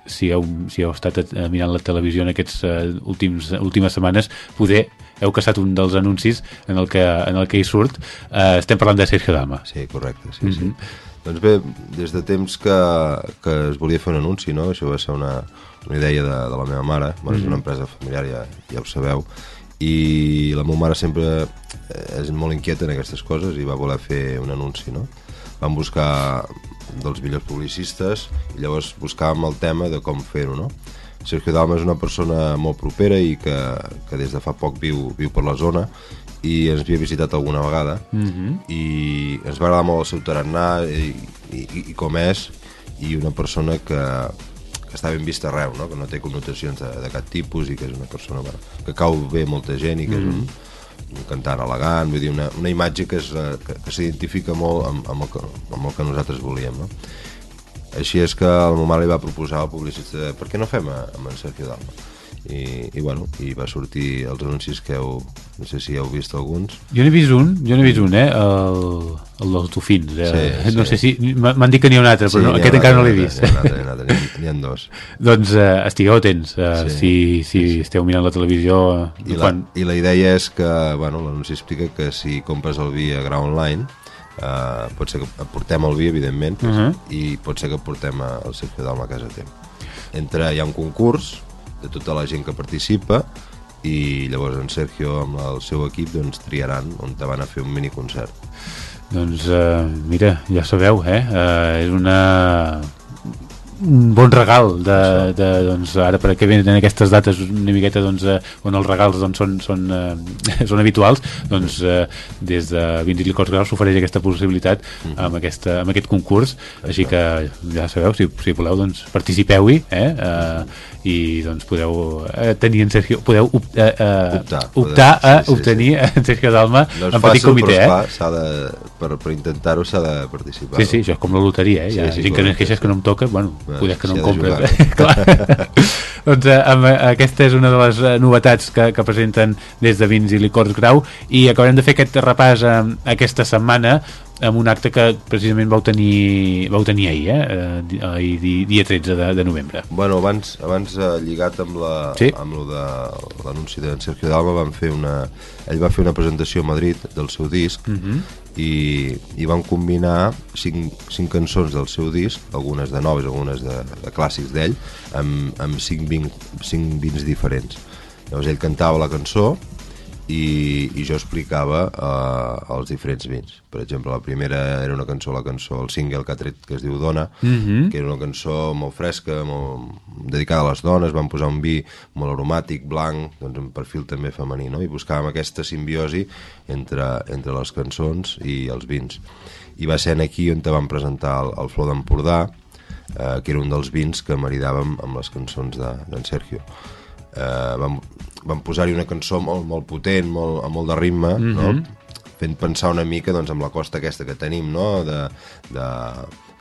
si heu, si heu estat eh, mirant la televisió en aquestes eh, últims, últimes setmanes, poder heu caçat un dels anuncis en el que, en el que hi surt. Eh, estem parlant de Sergio Dama. Sí, correcte, sí, sí. Doncs bé, des de temps que, que es volia fer un anunci, no? Això va ser una, una idea de, de la meva mare, bueno, és una empresa familiar, ja, ja ho sabeu, i la meva mare sempre és molt inquieta en aquestes coses i va voler fer un anunci, no? Vam buscar dels millors publicistes i llavors buscàvem el tema de com fer-ho, no? Sergio Dalma és una persona molt propera i que, que des de fa poc viu, viu per la zona i ens havia visitat alguna vegada mm -hmm. i ens va agradar molt el seu tarannà i, i, i com és i una persona que, que està ben vista arreu, no? que no té connotacions de, de cap tipus i que és una persona bueno, que cau bé molta gent i que és un, un cantant elegant, vull dir, una, una imatge que, és, que, que s'identifica molt amb, amb, el que, amb el que nosaltres volíem. No? Així és que el meu mare li va proposar al publicista per què no fem a, amb en Sergio Dalma? I, i bueno, i va sortir els anuncis que heu, no sé si heu vist alguns Jo n'he vist un, jo n'he vist un, eh? El, el dels dofins. Eh? Sí, no sí. sé si... M'han dit que n'hi ha un altre, però no, n'hi ha aquest encara no l'he vist. Un altre, un altre, n'hi ha- dos. doncs eh, estigueu atents uh, Sí. si, si esteu mirant la televisió uh, I la, quan... I la idea és que, bueno, l'anunci explica que si compres el vi a Grau Online, eh, pot ser que portem el vi, evidentment, uh Mhm. -huh. i pot ser que portem el Sergio Dalma a casa teva. Entre, hi ha un concurs de tota la gent que participa i llavors en Sergio amb el seu equip doncs, triaran on te van a fer un miniconcert. Doncs uh, mira, ja sabeu, eh? Uh, és una un bon regal de, de, doncs, ara per que venen aquestes dates una miqueta doncs, eh, on els regals doncs, són, són, eh, <laughs> són habituals doncs eh, des de Vins i Licors Graus s'ofereix aquesta possibilitat amb, aquesta, amb aquest concurs així que ja sabeu, si, si voleu doncs participeu-hi eh? eh, i doncs podeu eh, tenir en Sergio podeu op, eh, eh, Optar, optar podeu, a sí, sí, obtenir en Sergio Dalma No en petit comitè però eh? esclar, de, per, per intentar-ho s'ha de participar. Sí, sí, això és com la loteria, eh? Hi ha Sí, sí, gent que no es queixes que no em toca, bueno, Bueno, poder que no de compres. <laughs> Clar. doncs eh, amb, eh, aquesta és una de les eh, novetats que, que presenten des de Vins i Licors Grau i acabarem de fer aquest repàs eh, aquesta setmana amb un acte que precisament vau tenir, vau tenir ahir, eh? eh ahir, di- dia 13 de, de novembre. Bueno, abans, abans eh, lligat amb la, Sí. amb lo de l'anunci d'en Sergio Dalma van fer una, ell va fer una presentació a Madrid del seu disc Mhm. I, i van combinar cinc, cinc cançons del seu disc, algunes de noves, algunes de, de clàssics d'ell, amb, amb cinc, vin, cinc vins diferents. Llavors ell cantava la cançó i, i jo explicava uh, els diferents vins. Per exemple, la primera era una cançó, la cançó, el single que ha tret, que es diu Dona, Mhm. que era una cançó molt fresca, molt, dedicada a les dones, van posar un vi molt aromàtic, blanc, doncs un perfil també femení, no? i buscàvem aquesta simbiosi entre, entre les cançons i els vins. I va ser aquí on te vam presentar el, el Flor d'Empordà, eh, que era un dels vins que maridàvem amb les cançons de- d'en Sergio. Eh, vam, vam posar-hi una cançó molt, molt potent, molt, amb molt de ritme, mm -hmm. no? fent pensar una mica doncs, amb la costa aquesta que tenim, no? de, de,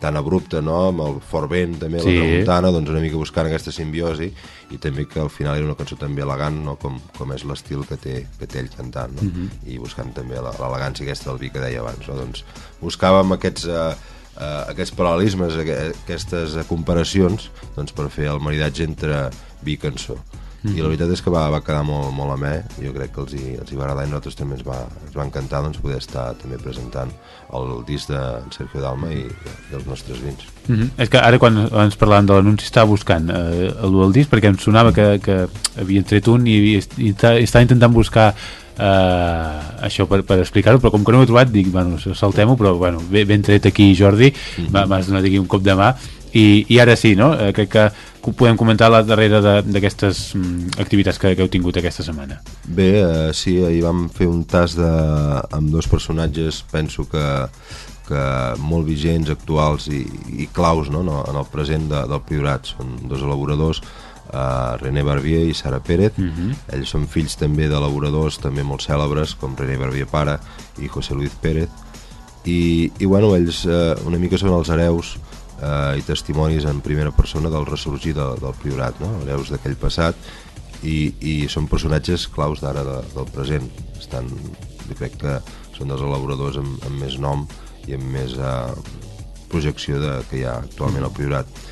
tan abrupta, no? amb el fort vent també, Sí. la tramuntana, doncs una mica buscant aquesta simbiosi i també que al final era una cançó també elegant, no? com, com és l'estil que, té, que té ell cantant, no? i buscant també la- l'elegància aquesta del vi que deia abans. No? Doncs buscàvem aquests... Eh, eh, aquests paral·lelismes, aqu- aquestes comparacions doncs, per fer el maridatge entre vi i cançó. I la veritat és que va, va quedar molt, molt amè, jo crec que els hi, els hi va agradar i nosaltres també ens va, ens va encantar doncs, poder estar també presentant el disc de Sergio Dalma i, i els nostres vins. Mm -hmm. És que ara quan ens parlàvem de l'anunci estava buscant eh, el del disc perquè em sonava que, que havien tret un i, i, i ta- estava intentant buscar eh, això per, per explicar-ho però com que no ho he trobat dic, bueno, saltem-ho però bueno, ben, ben tret aquí Jordi m'ha- m'has donat aquí un cop de mà i, i ara sí, no? Eh, crec que podem comentar la darrere de- d'aquestes mm, activitats que, que heu tingut aquesta setmana Bé, eh, sí, ahir vam fer un tas de, amb dos personatges, penso que, que molt vigents, actuals i, i claus no? no, en el present de, del Priorat. Són dos elaboradors, eh, René Barbier i Sara Pérez. Ells són fills també d'elaboradors també molt cèlebres, com René Barbier pare i José Luis Pérez. I, i bueno, ells eh, una mica són els hereus eh, i testimonis en primera persona del ressorgir de, del Priorat, no? hereus d'aquell passat i, i són personatges claus d'ara de, del present estan, jo crec que són dels elaboradors amb, amb més nom i amb més eh, projecció de, que hi ha actualment al Priorat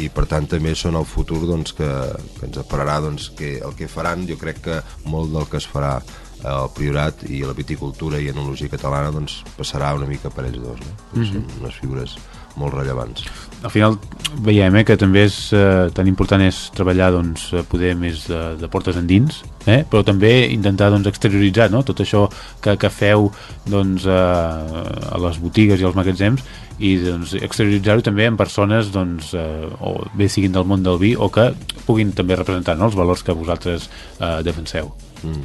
i per tant també són el futur doncs, que, que ens apararà doncs, que el que faran jo crec que molt del que es farà al Priorat i la viticultura i enologia catalana doncs, passarà una mica per ells dos no? mm -hmm. són unes figures molt rellevants al final veiem eh, que també és eh, tan important és treballar doncs, eh, poder més de, de portes endins eh? però també intentar doncs, exterioritzar no? tot això que, que feu doncs, eh, a les botigues i als magatzems i doncs, exterioritzar-ho també en persones doncs, eh, o bé siguin del món del vi o que puguin també representar no? els valors que vosaltres eh, defenseu Mm.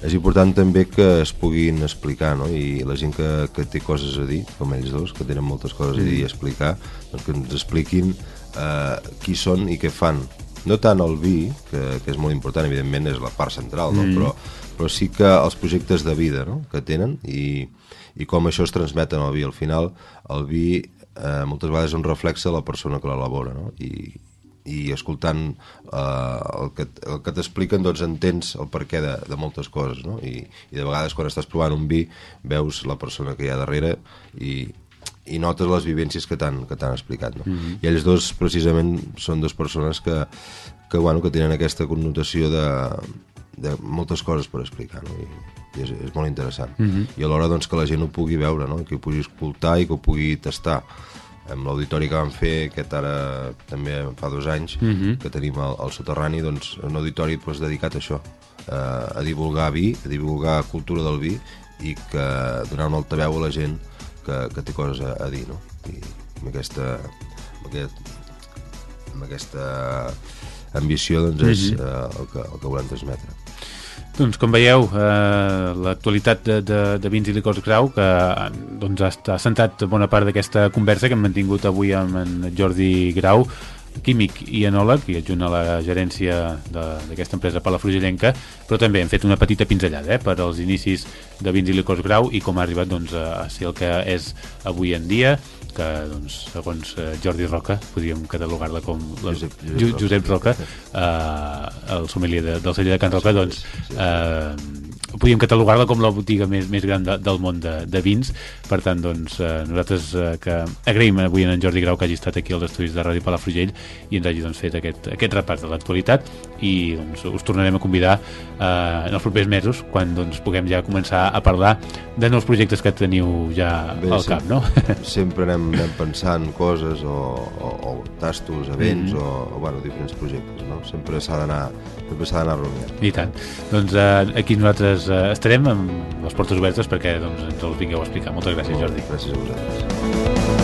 És important també que es puguin explicar, no? I la gent que, que té coses a dir, com ells dos, que tenen moltes coses a dir i a explicar, doncs que ens expliquin eh, qui són i què fan. No tant el vi, que, que és molt important, evidentment és la part central, no? però, però sí que els projectes de vida no? que tenen i, i com això es transmet en el vi. Al final, el vi eh, moltes vegades és un reflex de la persona que l'elabora, no? I, i escoltant eh, el que, el que t'expliquen doncs entens el perquè de, de moltes coses no? I, i de vegades quan estàs provant un vi veus la persona que hi ha darrere i, i notes les vivències que t'han explicat no? i ells dos precisament són dues persones que, que, bueno, que tenen aquesta connotació de, de moltes coses per explicar no? I, i és, és molt interessant i alhora doncs, que la gent ho pugui veure no? que ho pugui escoltar i que ho pugui tastar amb l'auditori que vam fer aquest ara també fa dos anys uh -huh. que tenim al, al soterrani doncs, un auditori doncs, dedicat a això eh, a divulgar vi, a divulgar cultura del vi i que donar un altaveu a la gent que, que té coses a, a dir no? i amb aquesta amb aquest amb aquesta ambició doncs és eh, el, que, el que volem transmetre. Doncs com veieu, eh, l'actualitat de, de, de vins i licors grau que doncs, ha, centrat bona part d'aquesta conversa que hem mantingut avui amb en Jordi Grau químic i enòleg i adjunt a la gerència d'aquesta empresa palafrugellenca però també hem fet una petita pinzellada eh, per als inicis de vins i licors grau i com ha arribat doncs, a ser el que és avui en dia que doncs, segons eh, Jordi Roca podríem catalogar-la com la, Josep- Josep, Josep Josep Roca eh, el sommelier de, del celler de Can Roca doncs eh, podríem catalogar-la com la botiga més, més gran de, del món de, de vins per tant doncs eh, nosaltres eh, que agraïm avui en Jordi Grau que hagi estat aquí als estudis de Ràdio Palafrugell i ens hagi doncs, fet aquest, aquest repàs de l'actualitat i doncs, us tornarem a convidar eh, en els propers mesos quan doncs, puguem ja començar a parlar de nous projectes que teniu ja Bé, al sí. cap, no? <laughs> Sempre anem, anem pensant coses o, o, o tastos, events Mhm. o, o bueno, diferents projectes, no? Sempre s'ha d'anar sempre s'ha d'anar rumiant. I tant. Doncs eh, aquí nosaltres eh, estarem amb les portes obertes perquè doncs, ens els vingueu a explicar. Moltes gràcies, Jordi. Gràcies a vosaltres.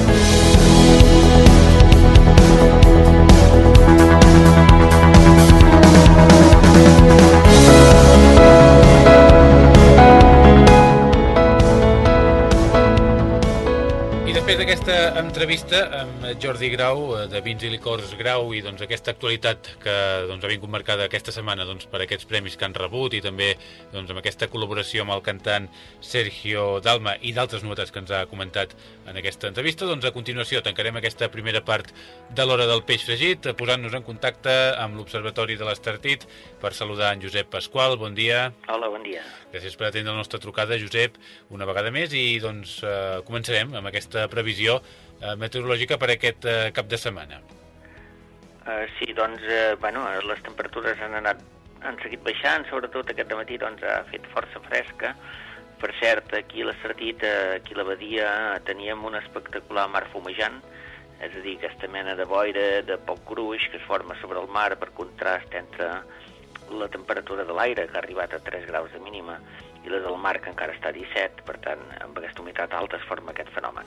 D'aquesta entrevista amb Jordi Grau, eh, de Vins i Licors Grau, i doncs aquesta actualitat que doncs, ha vingut marcada aquesta setmana doncs, per aquests premis que han rebut i també doncs, amb aquesta col·laboració amb el cantant Sergio Dalma i d'altres novetats que ens ha comentat en aquesta entrevista, doncs a continuació tancarem aquesta primera part de l'hora del peix fregit, eh, posant-nos en contacte amb l'Observatori de l'Estartit per saludar en Josep Pasqual. Bon dia. Hola, bon dia. Gràcies per atendre la nostra trucada, Josep, una vegada més, i doncs eh, començarem amb aquesta previsió eh, meteorològica per aquest eh, cap de setmana. Uh, sí, doncs, uh, bueno, les temperatures han anat han seguit baixant, sobretot aquest matí doncs, ha fet força fresca. Per cert, aquí a l'Estartit, eh, aquí a la badia, teníem un espectacular mar fumejant, és a dir, aquesta mena de boira de poc gruix que es forma sobre el mar per contrast entre la temperatura de l'aire, que ha arribat a 3 graus de mínima, i la del mar, que encara està a 17, per tant, amb aquesta humitat alta es forma aquest fenomen.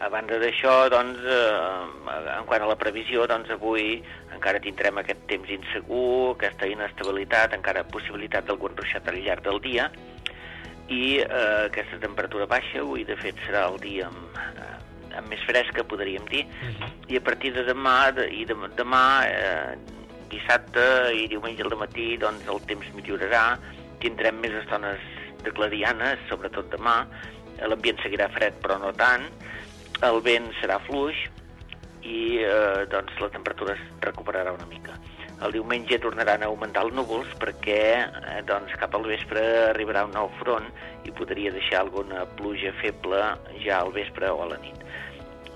A banda d'això, doncs, eh, en quant a la previsió, doncs avui encara tindrem aquest temps insegur, aquesta inestabilitat, encara possibilitat d'algun ruixat al llarg del dia, i eh, aquesta temperatura baixa, avui de fet serà el dia amb, eh, amb més fresca, podríem dir, i a partir de demà, de, i de, demà, eh, dissabte i diumenge al matí, doncs el temps millorarà, tindrem més estones de clarianes, sobretot demà, l'ambient seguirà fred però no tant, el vent serà fluix i eh, doncs la temperatura es recuperarà una mica. El diumenge tornaran a augmentar els núvols perquè eh, doncs, cap al vespre arribarà un nou front i podria deixar alguna pluja feble ja al vespre o a la nit.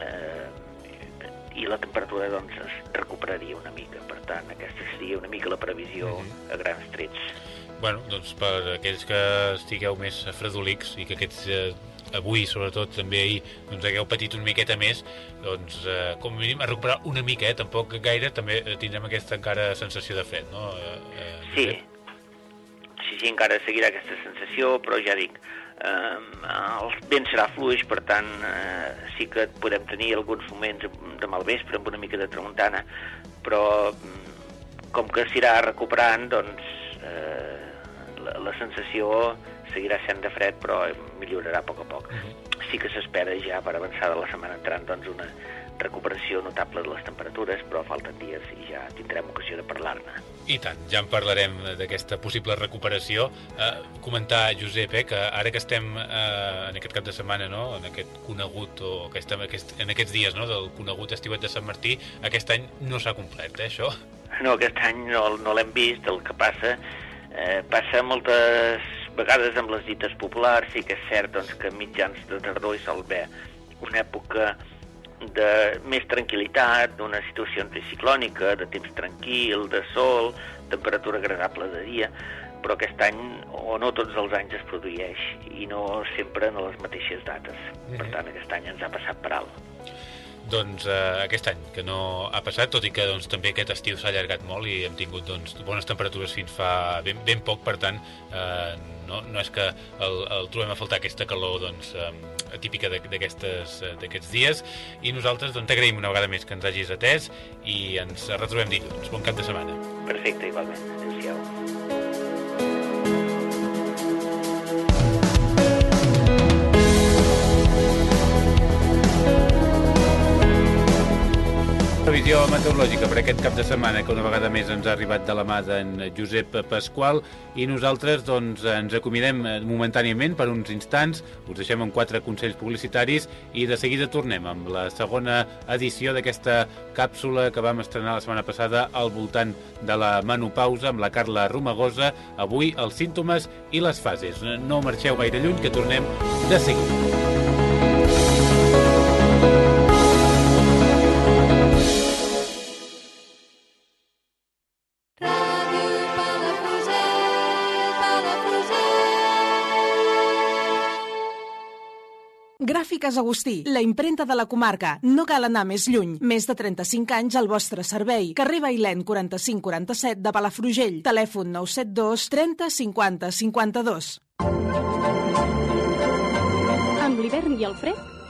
Eh, I la temperatura doncs, es recuperaria una mica. Tant, aquesta seria una mica la previsió a grans trets. Bueno, doncs per aquells que estigueu més fredolics i que aquests eh, avui, sobretot, també ahir, doncs hagueu patit una miqueta més, doncs eh, com a mínim a recuperar una mica, eh, tampoc gaire, també eh, tindrem aquesta encara sensació de fred, no? Eh, eh, Sí, Josep? sí, sí, encara seguirà aquesta sensació, però ja dic, eh, el vent serà fluix, per tant, eh, sí que podem tenir alguns moments de malvespre amb una mica de tramuntana, però mm, com que s'irà recuperant, doncs eh, la, la sensació seguirà sent de fred, però millorarà a poc a poc. Sí que s'espera ja per avançar de la setmana entrant doncs, una recuperació notable de les temperatures, però falten dies i ja tindrem ocasió de parlar-ne. I tant, ja en parlarem d'aquesta possible recuperació. Eh, comentar, Josep, eh, que ara que estem eh, en aquest cap de setmana, no? en aquest conegut, o que estem aquest, en aquests dies no? del conegut estiuet de Sant Martí, aquest any no s'ha complet, eh, això? No, aquest any no, no l'hem vist, el que passa eh, passa moltes vegades amb les dites populars, sí que és cert doncs, que mitjans de tardor hi sol haver una època de més tranquil·litat, d'una situació anticiclònica, de temps tranquil, de sol, temperatura agradable de dia, però aquest any, o no tots els anys es produeix, i no sempre en les mateixes dates. Per tant, aquest any ens ha passat per alt. Doncs, eh, aquest any, que no ha passat, tot i que doncs, també aquest estiu s'ha allargat molt i hem tingut doncs, bones temperatures fins fa ben, ben poc, per tant, eh, no, no és que el, el trobem a faltar aquesta calor doncs, eh, típica eh, d'aquests dies i nosaltres doncs, t'agraïm una vegada més que ens hagis atès i ens retrobem dilluns. Bon cap de setmana. Perfecte, igualment. Adéu-siau. Previsió meteorològica per aquest cap de setmana que una vegada més ens ha arribat de la mà d'en Josep Pasqual i nosaltres doncs, ens acomidem eh, momentàniament per uns instants, us deixem amb quatre consells publicitaris i de seguida tornem amb la segona edició d'aquesta càpsula que vam estrenar la setmana passada al voltant de la menopausa amb la Carla Romagosa, avui els símptomes i les fases. No marxeu gaire lluny que tornem de seguida. Gràfiques Agustí, la imprenta de la comarca. No cal anar més lluny. Més de 35 anys al vostre servei. Carrer Bailèn 4547 de Palafrugell. Telèfon 972 30 50 52. Amb l'hivern i el fred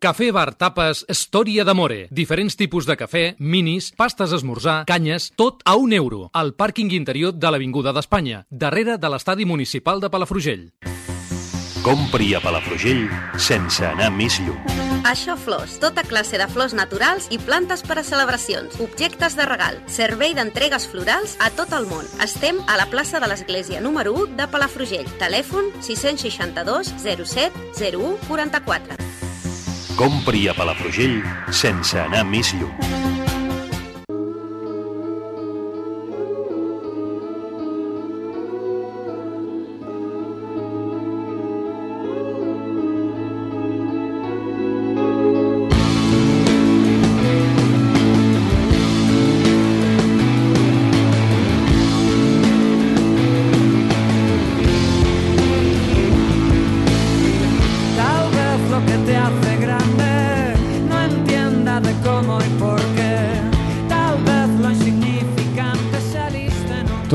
Cafè Bar Tapes Storia d'Amore. Diferents tipus de cafè, minis, pastes esmorzar, canyes, tot a un euro. Al pàrquing interior de l'Avinguda d'Espanya, darrere de l'estadi municipal de Palafrugell. Compri a Palafrugell sense anar més lluny. Això Flors, tota classe de flors naturals i plantes per a celebracions, objectes de regal, servei d'entregues florals a tot el món. Estem a la plaça de l'Església número 1 de Palafrugell. Telèfon 662 07 01 44. Compri a Palafrugell sense anar més lluny.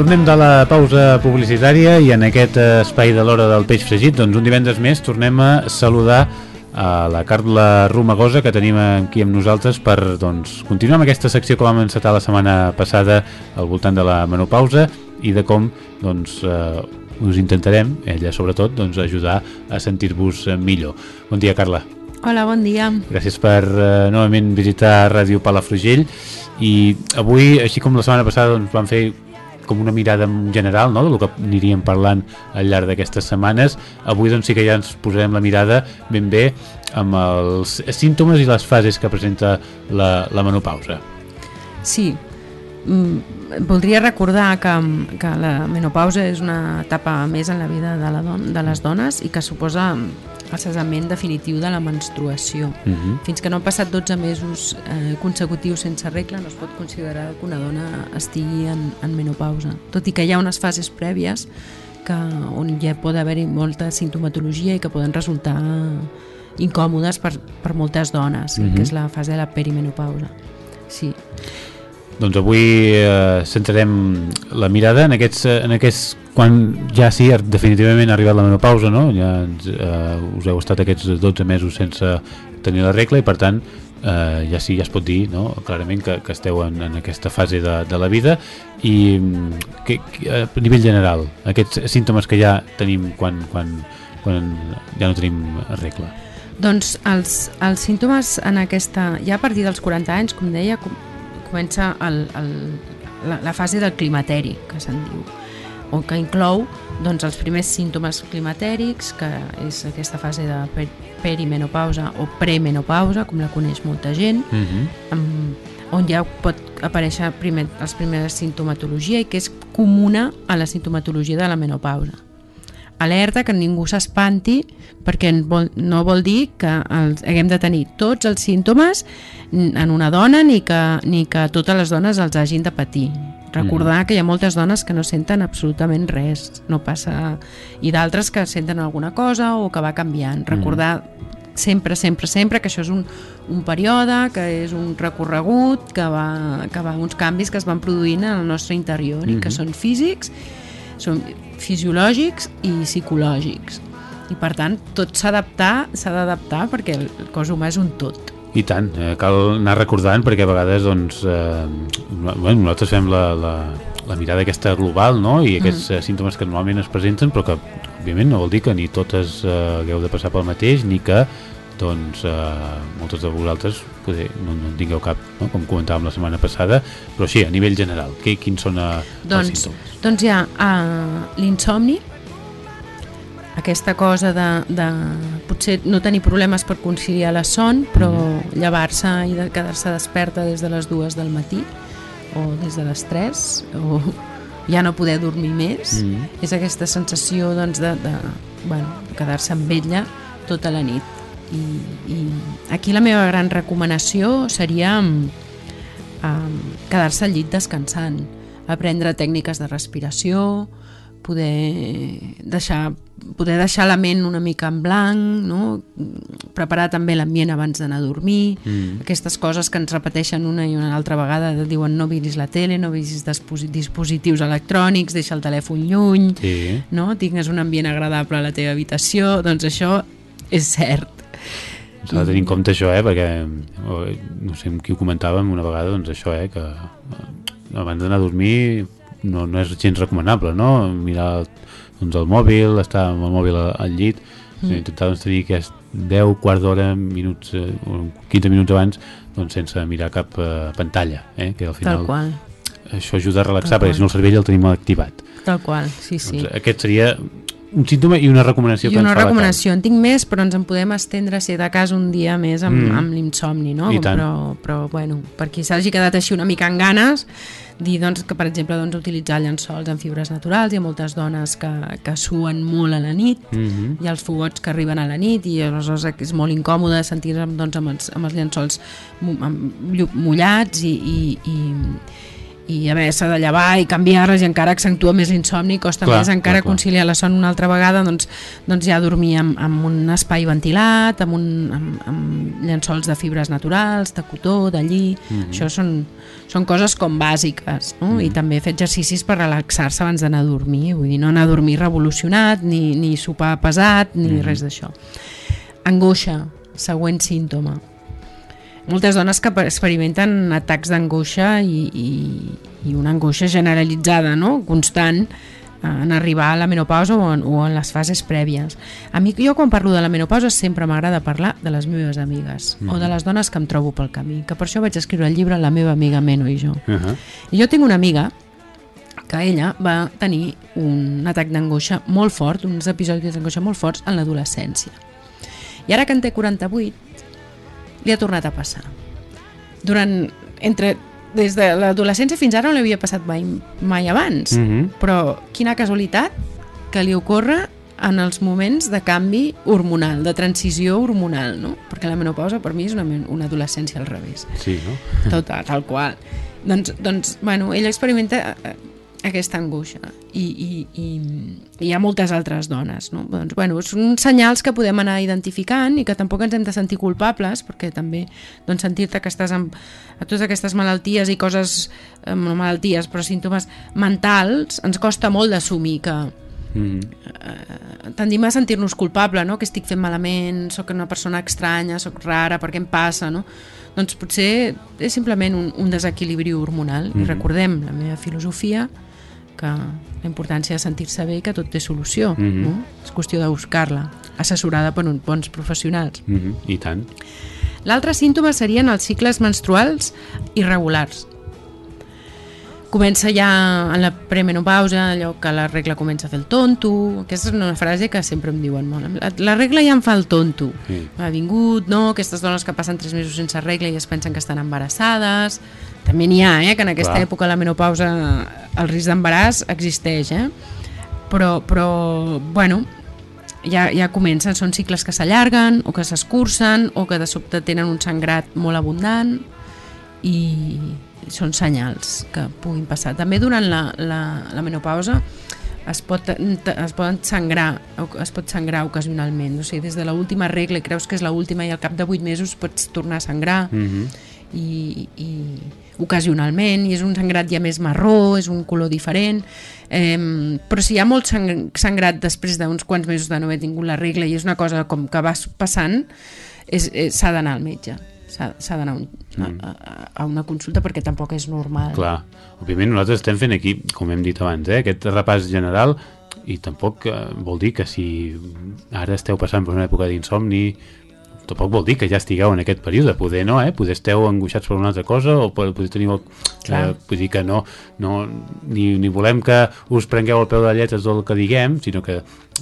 Tornem de la pausa publicitària i en aquest eh, espai de l'hora del peix fregit, doncs un divendres més tornem a saludar a la Carla Romagosa que tenim aquí amb nosaltres per doncs, continuar amb aquesta secció que vam encetar la setmana passada al voltant de la menopausa i de com doncs, eh, us intentarem, ella sobretot, doncs, ajudar a sentir-vos eh, millor. Bon dia, Carla. Hola, bon dia. Gràcies per eh, novament visitar Ràdio Palafrugell i avui, així com la setmana passada doncs, vam fer com una mirada en general no? del que aniríem parlant al llarg d'aquestes setmanes. Avui doncs sí que ja ens posarem la mirada ben bé amb els símptomes i les fases que presenta la, la menopausa. Sí, mm, voldria recordar que, que la menopausa és una etapa més en la vida de, la don de les dones i que suposa el cessament definitiu de la menstruació. Mhm. Fins que no han passat 12 mesos eh, consecutius sense regla no es pot considerar que una dona estigui en, en menopausa. Tot i que hi ha unes fases prèvies que, on ja pot haver-hi molta sintomatologia i que poden resultar incòmodes per, per moltes dones, Mhm. que és la fase de la perimenopausa. Sí. Doncs avui eh, centrarem la mirada en aquests, eh, en aquests quan ja sí, definitivament ha arribat la menopausa, no? Ja ens, eh, us heu estat aquests 12 mesos sense tenir la regla i per tant eh, ja sí, ja es pot dir no? clarament que, que esteu en, en aquesta fase de, de la vida i mm, que, que, a nivell general, aquests símptomes que ja tenim quan, quan, quan ja no tenim regla. Doncs els, els símptomes en aquesta, ja a partir dels 40 anys, com deia, com, comença el, el, la, la fase del climateri, que se'n diu, o que inclou doncs, els primers símptomes climatèrics, que és aquesta fase de per, perimenopausa o premenopausa, com la coneix molta gent, Mhm. amb, on ja pot aparèixer primer, les primeres sintomatologia i que és comuna a la sintomatologia de la menopausa. Alerta que ningú s'espanti perquè vol, no vol dir que els, haguem de tenir tots els símptomes en una dona ni que, ni que totes les dones els hagin de patir. Recordar mm. que hi ha moltes dones que no senten absolutament res, no passa... i d'altres que senten alguna cosa o que va canviant. Recordar sempre, sempre, sempre que això és un, un període, que és un recorregut, que va, que va uns canvis que es van produint en el nostre interior i que Mhm. són físics, són fisiològics i psicològics. I per tant, tot s'ha d'adaptar, s'ha d'adaptar perquè el cos humà és un tot. I tant, eh, cal anar recordant perquè a vegades doncs, eh, bueno, nosaltres fem la, la, la mirada aquesta global no? i aquests mm. símptomes que normalment es presenten però que òbviament no vol dir que ni totes eh, hagueu de passar pel mateix ni que doncs eh, moltes de vosaltres poder, no, no en tingueu cap, no? com comentàvem la setmana passada, però sí, a nivell general, que, quins són eh, els Doncs, símptomes? doncs hi ha uh, l'insomni, aquesta cosa de, de potser no tenir problemes per conciliar la son, però llevar-se i de quedar-se desperta des de les dues del matí o des de les 3 o ja no poder dormir més Mm. és aquesta sensació doncs, de, de, bueno, quedar-se amb ella tota la nit i, i aquí la meva gran recomanació seria um, quedar-se al llit descansant aprendre tècniques de respiració poder deixar, poder deixar la ment una mica en blanc, no? preparar també l'ambient abans d'anar a dormir, Mm. aquestes coses que ens repeteixen una i una altra vegada, diuen no miris la tele, no miris disposi- dispositius electrònics, deixa el telèfon lluny, Sí. no? tingues un ambient agradable a la teva habitació, doncs això és cert. S'ha de tenir en compte això, eh, perquè eh, no sé amb qui ho comentàvem una vegada, doncs això, eh, que eh, abans d'anar a dormir no, no és gens recomanable, no? Mirar doncs, el mòbil, estar amb el mòbil al, llit, mm. Mm. intentar doncs, tenir aquest 10, quart d'hora, minuts, eh, o 15 minuts abans, doncs, sense mirar cap eh, pantalla, eh, que al final Tal qual, això ajuda a relaxar, Tal perquè si no el cervell el tenim activat. tal qual, sí, sí. Doncs, aquest seria un símptoma i una recomanació I que una recomanació, en tinc més, però ens en podem estendre, si de cas, un dia més amb, Mm. mm. amb l'insomni, no? I tant. Però, però, bueno, per qui s'hagi quedat així una mica en ganes, dir doncs, que, per exemple, doncs, utilitzar llençols amb fibres naturals. Hi ha moltes dones que, que suen molt a la nit, Mhm. hi ha els fogots que arriben a la nit i aleshores és molt incòmode sentir-se doncs, amb, els, amb els llençols mullats i, i, i, i haver-se de llevar i canviar-les i encara accentua més l'insomni, costa Clar, més encara clar, clar. conciliar la son una altra vegada, doncs, doncs ja dormir amb, amb un espai ventilat, amb, un, amb, amb llençols de fibres naturals, de cotó, de lli, Mhm. això són, són coses com bàsiques, no? i també fer exercicis per relaxar-se abans d'anar a dormir, vull dir, no anar a dormir revolucionat, ni, ni sopar pesat, ni Mhm. res d'això. Angoixa, següent símptoma. Moltes dones que experimenten atacs d'angoixa i, i, i una angoixa generalitzada, no? constant, eh, en arribar a la menopausa o en, o en les fases prèvies. A mi, jo quan parlo de la menopausa sempre m'agrada parlar de les meves amigues Mhm. o de les dones que em trobo pel camí, que per això vaig escriure el llibre La meva amiga Meno i jo. Uh -huh. I jo tinc una amiga que ella va tenir un atac d'angoixa molt fort, uns episodis d'angoixa molt forts en l'adolescència. I ara que en té 48, li ha tornat a passar. Durant, entre, des de l'adolescència fins ara no li havia passat mai, mai abans, Mhm. però quina casualitat que li ocorre en els moments de canvi hormonal, de transició hormonal, no? Perquè la menopausa per mi és una, una adolescència al revés. Sí, no? Tot, tal qual. Doncs, doncs bueno, ella experimenta eh, aquesta angoixa i, i, i, i hi ha moltes altres dones no? doncs, bueno, són senyals que podem anar identificant i que tampoc ens hem de sentir culpables perquè també doncs, sentir-te que estàs amb totes aquestes malalties i coses eh, no malalties però símptomes mentals ens costa molt d'assumir que Mm. tendim a sentir-nos culpable, no? que estic fent malament, sóc una persona estranya, sóc rara, per què em passa, no? Doncs potser és simplement un, un desequilibri hormonal. Mm Mhm. I recordem, la meva filosofia, que la importància de sentir-se bé, que tot té solució, Mhm. no? És qüestió de buscar-la, assessorada per uns bons professionals. Mm -hmm. I tant. L'altre símptoma serien els cicles menstruals irregulars. Comença ja en la premenopausa, allò que la regla comença a fer el tonto, aquesta és una frase que sempre em diuen molt, la, la regla ja em fa el tonto, Sí. ha vingut, no, aquestes dones que passen tres mesos sense regla i es pensen que estan embarassades, també n'hi ha, eh, que en aquesta Clar. època la menopausa, el risc d'embaràs existeix, eh? però, però bueno, ja, ja comencen, són cicles que s'allarguen o que s'escurcen o que de sobte tenen un sangrat molt abundant i són senyals que puguin passar. També durant la, la, la menopausa es, pot, es poden sangrar es pot sangrar ocasionalment o sigui, des de l'última regla creus que és l'última i al cap de 8 mesos pots tornar a sangrar Mhm. i, i ocasionalment i és un sangrat ja més marró és un color diferent eh, però si hi ha molt sang sangrat després d'uns quants mesos de no haver tingut la regla i és una cosa com que vas passant és- s'ha d'anar al metge s'ha d'anar a, un- a, a, a una consulta perquè tampoc és normal Clar, òbviament nosaltres estem fent aquí, com hem dit abans, eh, aquest repàs general i tampoc eh, vol dir que si ara esteu passant per una època d'insomni tampoc vol dir que ja estigueu en aquest període poder no, eh? poder esteu angoixats per una altra cosa o per, poder teniu Clar. eh, vull dir que no, no ni, ni volem que us prengueu el peu de la lletra tot el que diguem, sinó que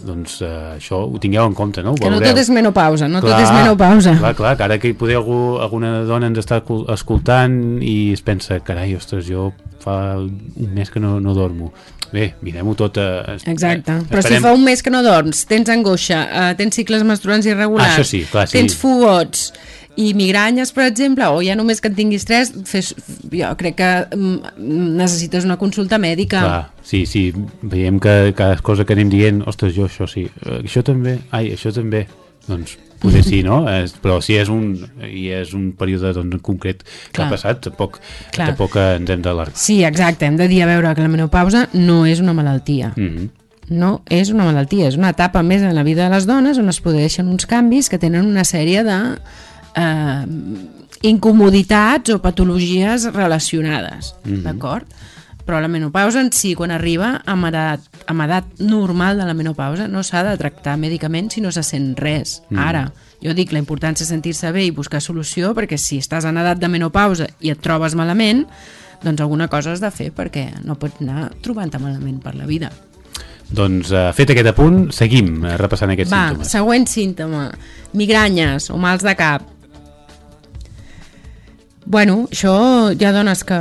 doncs eh, això ho tingueu en compte no? Ho que no tot és menopausa no tot és menopausa Clar, clar, que ara que poder algú, alguna dona ens està escol- escoltant i es pensa, carai, ostres, jo fa un mes que no, no dormo. Bé, mirem-ho tot. Eh, Exacte, eh, però si fa un mes que no dorms, tens angoixa, eh, tens cicles menstruants irregulars, Ah, sí, clar, sí. tens fogots i migranyes, per exemple, o ja només que en tinguis tres, fes, jo crec que mm, necessites una consulta mèdica. Clar, sí, sí, veiem que cada cosa que anem dient, ostres, jo això sí, eh, això també, ai, això també, doncs potser sí, no? <laughs> És, però si és un, i és un període doncs, concret que Clar. ha passat, tampoc, Clar. tampoc ens hem d'alargar. Sí, exacte, hem de dir a veure que la menopausa no és una malaltia. Mm -hmm. No és una malaltia, és una etapa més en la vida de les dones on es produeixen uns canvis que tenen una sèrie de eh, incomoditats o patologies relacionades, Mhm. d'acord? Però la menopausa en si, quan arriba amb edat, amb edat normal de la menopausa, no s'ha de tractar mèdicament si no se sent res. Mhm. Ara, jo dic la importància de sentir-se bé i buscar solució, perquè si estàs en edat de menopausa i et trobes malament, doncs alguna cosa has de fer perquè no pots anar trobant-te malament per la vida. Doncs eh, fet aquest apunt, seguim eh, repassant aquests Va, símptomes. següent símptoma. Migranyes o mals de cap. Bueno, això hi ha dones que...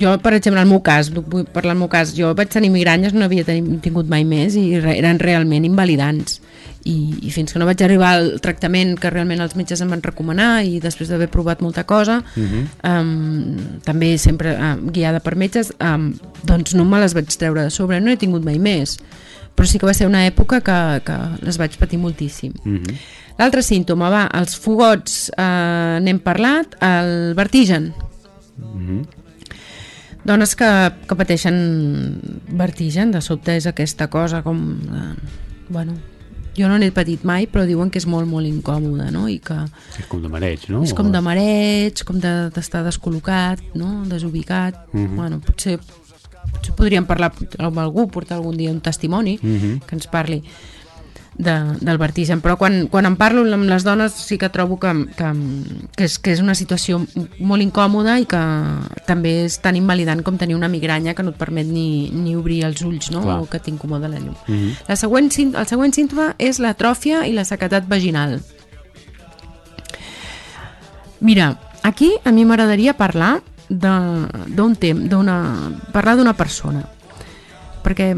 Jo, per exemple, el meu cas, vull parlar del meu cas, jo vaig tenir migranyes, no havia tingut mai més i re, eren realment invalidants. I, I fins que no vaig arribar al tractament que realment els metges em van recomanar i després d'haver provat molta cosa, Mhm. um, també sempre um, guiada per metges, um, doncs no me les vaig treure de sobre, no he tingut mai més. Però sí que va ser una època que, que les vaig patir moltíssim. Mm -hmm. L'altre símptoma, va, els fogots, eh, n'hem parlat, el vertigen. Mm -hmm. Dones que, que pateixen vertigen, de sobte és aquesta cosa com... Eh, bueno, jo no n'he patit mai, però diuen que és molt, molt incòmode, no? I que És com de mareig, no? és com de mareig, com de- d'estar de, descol·locat, no? desubicat. Mhm. Bueno, potser, potser podríem parlar amb algú, portar algun dia un testimoni Mhm. que ens parli de, del vertigen, però quan, quan em parlo amb les dones sí que trobo que, que, que, és, que és una situació molt incòmoda i que també és tan invalidant com tenir una migranya que no et permet ni, ni obrir els ulls no? Clar. o que t'incomoda la llum. Mhm. La següent, el següent símptoma és l'atròfia i la sequedat vaginal. Mira, aquí a mi m'agradaria parlar de- d'un temps, parlar d'una persona. Perquè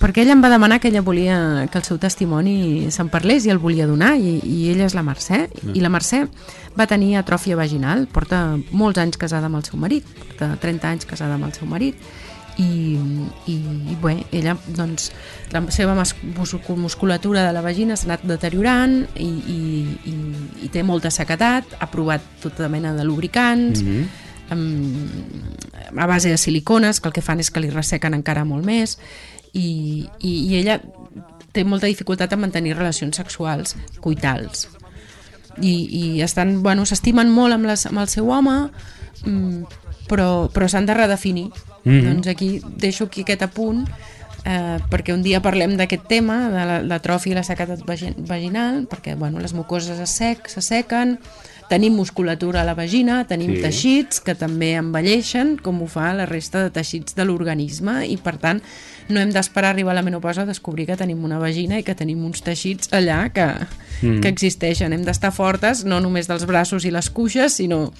perquè ella em va demanar que ella volia que el seu testimoni se'n parlés i el volia donar i, i ella és la Mercè. I la Mercè va tenir atròfia vaginal porta molts anys casada amb el seu marit porta 30 anys casada amb el seu marit. I, i, i bé, ella doncs la seva mus- mus- musculatura de la vagina s'ha anat deteriorant i, i, i, i té molta sequedat ha provat tota mena de lubricants Mhm. amb, a base de silicones que el que fan és que li ressequen encara molt més i, i, i ella té molta dificultat en mantenir relacions sexuals coitals i, i estan, bueno, s'estimen molt amb, les, amb el seu home mm, però, però s'han de redefinir Mhm. doncs aquí deixo aquí aquest apunt eh, perquè un dia parlem d'aquest tema de la- l'atròfia i la sequedat vagi- vaginal perquè bueno, les mucoses es sec, s'assequen tenim musculatura a la vagina, tenim Sí. teixits que també envelleixen, com ho fa la resta de teixits de l'organisme, i per tant no hem d'esperar arribar a la menopausa a descobrir que tenim una vagina i que tenim uns teixits allà que, Mm. mm. que existeixen. Hem d'estar fortes, no només dels braços i les cuixes, sinó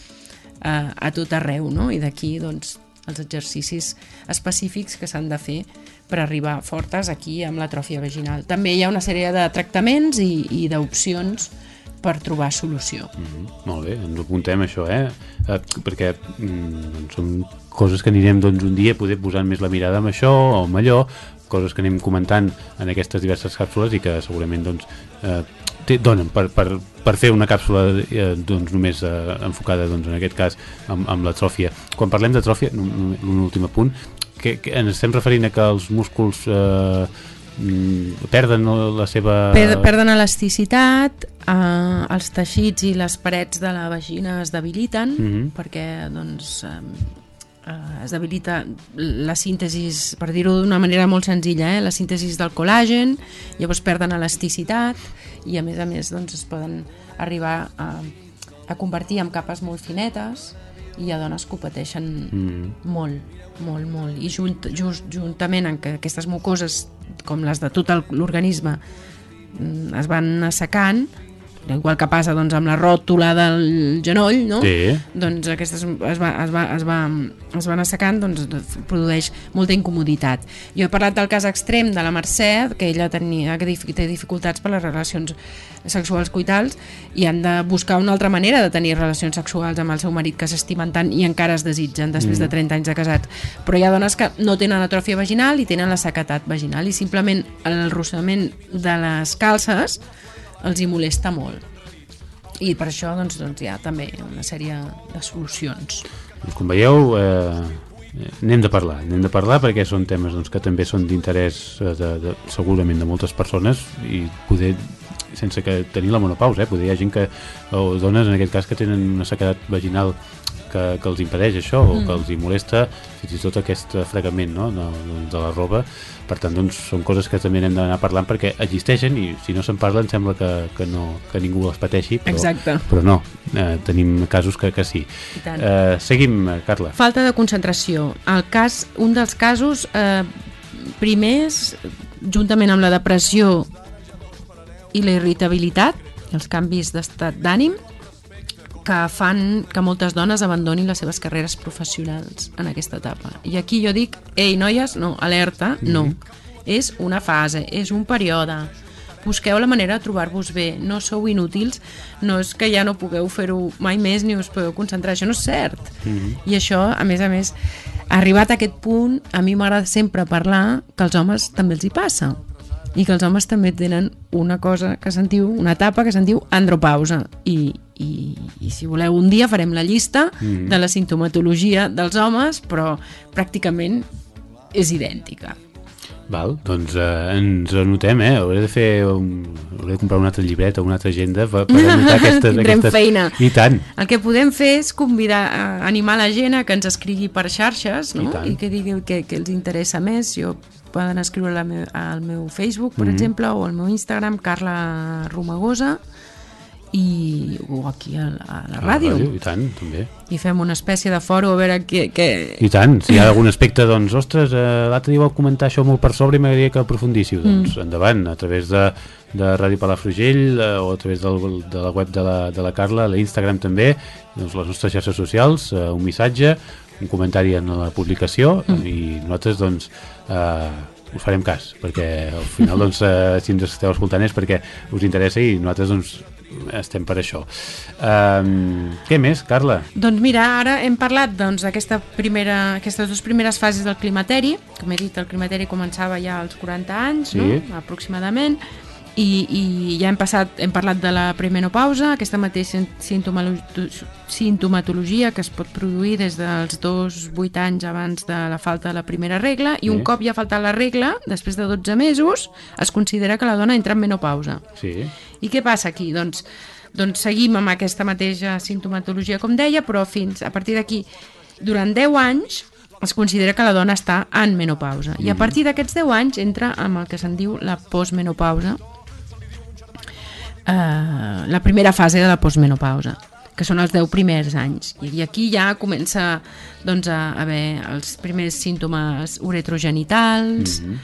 a, a tot arreu, no? I d'aquí, doncs, els exercicis específics que s'han de fer per arribar fortes aquí amb l'atròfia vaginal. També hi ha una sèrie de tractaments i, i d'opcions per trobar solució. Molt bé, ens apuntem això, eh? eh perquè mm, doncs, són coses que anirem doncs, un dia poder posant més la mirada amb això o amb allò, coses que anem comentant en aquestes diverses càpsules i que segurament doncs, eh, té, donen per, per, per fer una càpsula eh, doncs, només eh, enfocada doncs, en aquest cas amb, amb l'atròfia. Quan parlem d'atròfia, un, un últim apunt, que, que ens estem referint a que els músculs eh, mm, perden la seva... Per, perden elasticitat, eh, els teixits i les parets de la vagina es debiliten Mhm. perquè doncs, eh, eh, es debilita la síntesi, per dir-ho d'una manera molt senzilla, eh, la síntesi del col·làgen, llavors perden elasticitat i a més a més doncs, es poden arribar a, a convertir en capes molt finetes i hi ha dones que ho pateixen Mm. molt, molt, molt. I junt, just, juntament amb que aquestes mucoses, com les de tot l'organisme, mm, es van assecant, igual que passa doncs, amb la ròtula del genoll, no? Sí. doncs aquestes es, va, es, va, es, va, es van assecant, doncs produeix molta incomoditat. Jo he parlat del cas extrem de la Mercè, que ella tenia, que té dificultats per les relacions sexuals coitals i han de buscar una altra manera de tenir relacions sexuals amb el seu marit que s'estimen tant i encara es desitgen després Mm. de 30 anys de casats. Però hi ha dones que no tenen atròfia vaginal i tenen la sequetat vaginal i simplement el rossament de les calces els hi molesta molt. I per això doncs, doncs, hi ha també una sèrie de solucions. Com veieu, eh, n'hem de parlar, n'hem de parlar perquè són temes doncs, que també són d'interès eh, de, segurament de moltes persones i poder sense que tenir la monopausa, eh? poder hi ha gent que, o dones en aquest cas que tenen una sequedat vaginal que, que els impedeix això o Mm. que els hi molesta fins i tot aquest fregament no? de, de la roba per tant doncs són coses que també hem d'anar parlant perquè existeixen i si no se'n parla em sembla que, que, no, que ningú les pateixi però, Exacte. però no, eh, tenim casos que, que sí eh, seguim, eh, Carla Falta de concentració. El cas, un dels casos eh, primers, juntament amb la depressió i la irritabilitat, els canvis d'estat d'ànim, que fan que moltes dones abandonin les seves carreres professionals en aquesta etapa. I aquí jo dic, ei, noies, no, alerta, no. Mhm. És una fase, és un període. Busqueu la manera de trobar-vos bé. No sou inútils, no és que ja no pugueu fer-ho mai més ni us podeu concentrar. Això no és cert. I això, a més a més, arribat a aquest punt, a mi m'agrada sempre parlar que als homes també els hi passa i que els homes també tenen una cosa que se'n diu, una etapa que se'n diu andropausa i, i, i si voleu un dia farem la llista Mhm. de la sintomatologia dels homes però pràcticament és idèntica Val, doncs eh, ens anotem, eh? Hauré de fer un... Hauré de comprar una altra llibreta o una altra agenda per, per anotar <laughs> aquestes... Tindrem aquestes... feina. I tant. El que podem fer és convidar, a animar la gent a que ens escrigui per xarxes no? I tant. I, que digui que, que els interessa més. Jo poden escriure la me, al meu Facebook, per Mhm. exemple, o al meu Instagram, Carla Romagosa, i, o aquí a, la- a la A ràdio. I tant, també. I fem una espècie de foro a veure què... què... I tant, si hi ha algun aspecte, doncs, ostres, eh, l'altre dia vau comentar això molt per sobre i m'agradaria que aprofundíssiu. Doncs Mm. endavant, a través de, de Ràdio Palafrugell eh, o a través del, de la web de la, de la Carla, l'Instagram també, doncs les nostres xarxes socials, eh, un missatge, un comentari en la publicació Mm. i nosaltres, doncs, eh, us farem cas, perquè al final, doncs, eh, si ens esteu escoltant és perquè us interessa i nosaltres, doncs, estem per això. Um, què més, Carla? Doncs mira, ara hem parlat doncs, d'aquesta primera, aquestes dues primeres fases del climateri. Com he dit, el climateri començava ja als 40 anys, Sí. no? aproximadament, i, i ja hem, passat, hem parlat de la premenopausa, aquesta mateixa sintomatologia que es pot produir des dels 2-8 anys abans de la falta de la primera regla, i un Sí. cop ja ha faltat la regla, després de 12 mesos, es considera que la dona entra en menopausa. Sí. I què passa aquí? Doncs, doncs seguim amb aquesta mateixa sintomatologia, com deia, però fins a partir d'aquí, durant 10 anys, es considera que la dona està en menopausa. I a Mhm. partir d'aquests 10 anys entra amb el que se'n diu la postmenopausa, eh, la primera fase de la postmenopausa que són els 10 primers anys. I, aquí ja comença doncs, a haver els primers símptomes uretrogenitals, Mhm.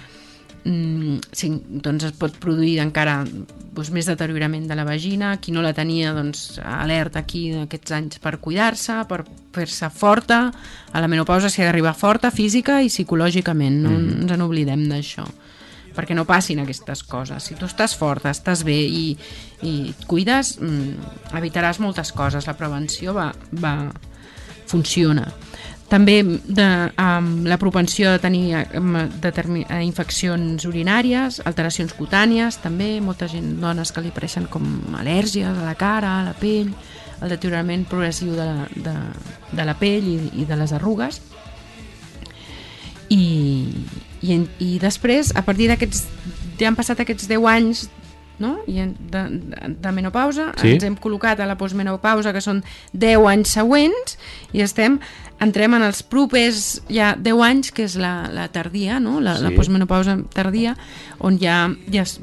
mm, sí, doncs es pot produir encara doncs, més deteriorament de la vagina, qui no la tenia doncs, alerta aquí d'aquests anys per cuidar-se, per fer-se forta, a la menopausa s'hi ha d'arribar forta física i psicològicament, no Mhm. ens en oblidem d'això perquè no passin aquestes coses. Si tu estàs forta, estàs bé i, i et cuides, mm, evitaràs moltes coses. La prevenció va, va, funciona. També de, um, la propensió de tenir determi- eh, infeccions urinàries, alteracions cutànies, també molta gent, dones que li apareixen com al·lèrgies a la cara, a la pell, el deteriorament progressiu de la, de, de la pell i, i de les arrugues. I, i, en- i després, a partir d'aquests... Ja han passat aquests 10 anys no? I en, de, de, de menopausa, Sí. ens hem col·locat a la postmenopausa, que són 10 anys següents, i estem entrem en els propers ja 10 anys, que és la, la tardia, no? la, la Sí. postmenopausa tardia, on ja, ja es,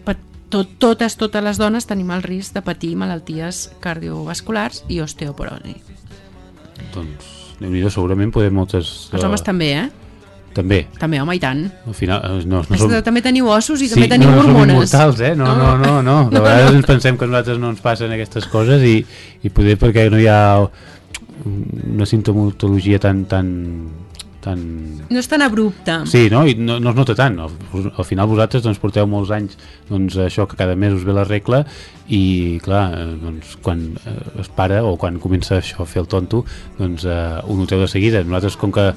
tot, totes, totes les dones tenim el risc de patir malalties cardiovasculars i osteoporosi. Doncs, déu nhi segurament podem moltes... Els homes també, eh? També. També, home, i tant. Al final, eh, no, no som... També teniu ossos i Sí, també teniu no, no som hormones. immortals, eh? No, no, no, no. De vegades ens pensem que a nosaltres no ens passen aquestes coses i, i poder perquè no hi ha una sintomatologia tan, tan, tan... No és tan abrupte. Sí, no? I no, no es nota tant. Al, al final vosaltres doncs, porteu molts anys doncs, això que cada mes us ve la regla i clar, eh, doncs, quan eh, es para o quan comença això a fer el tonto doncs eh, ho noteu de seguida. Nosaltres com que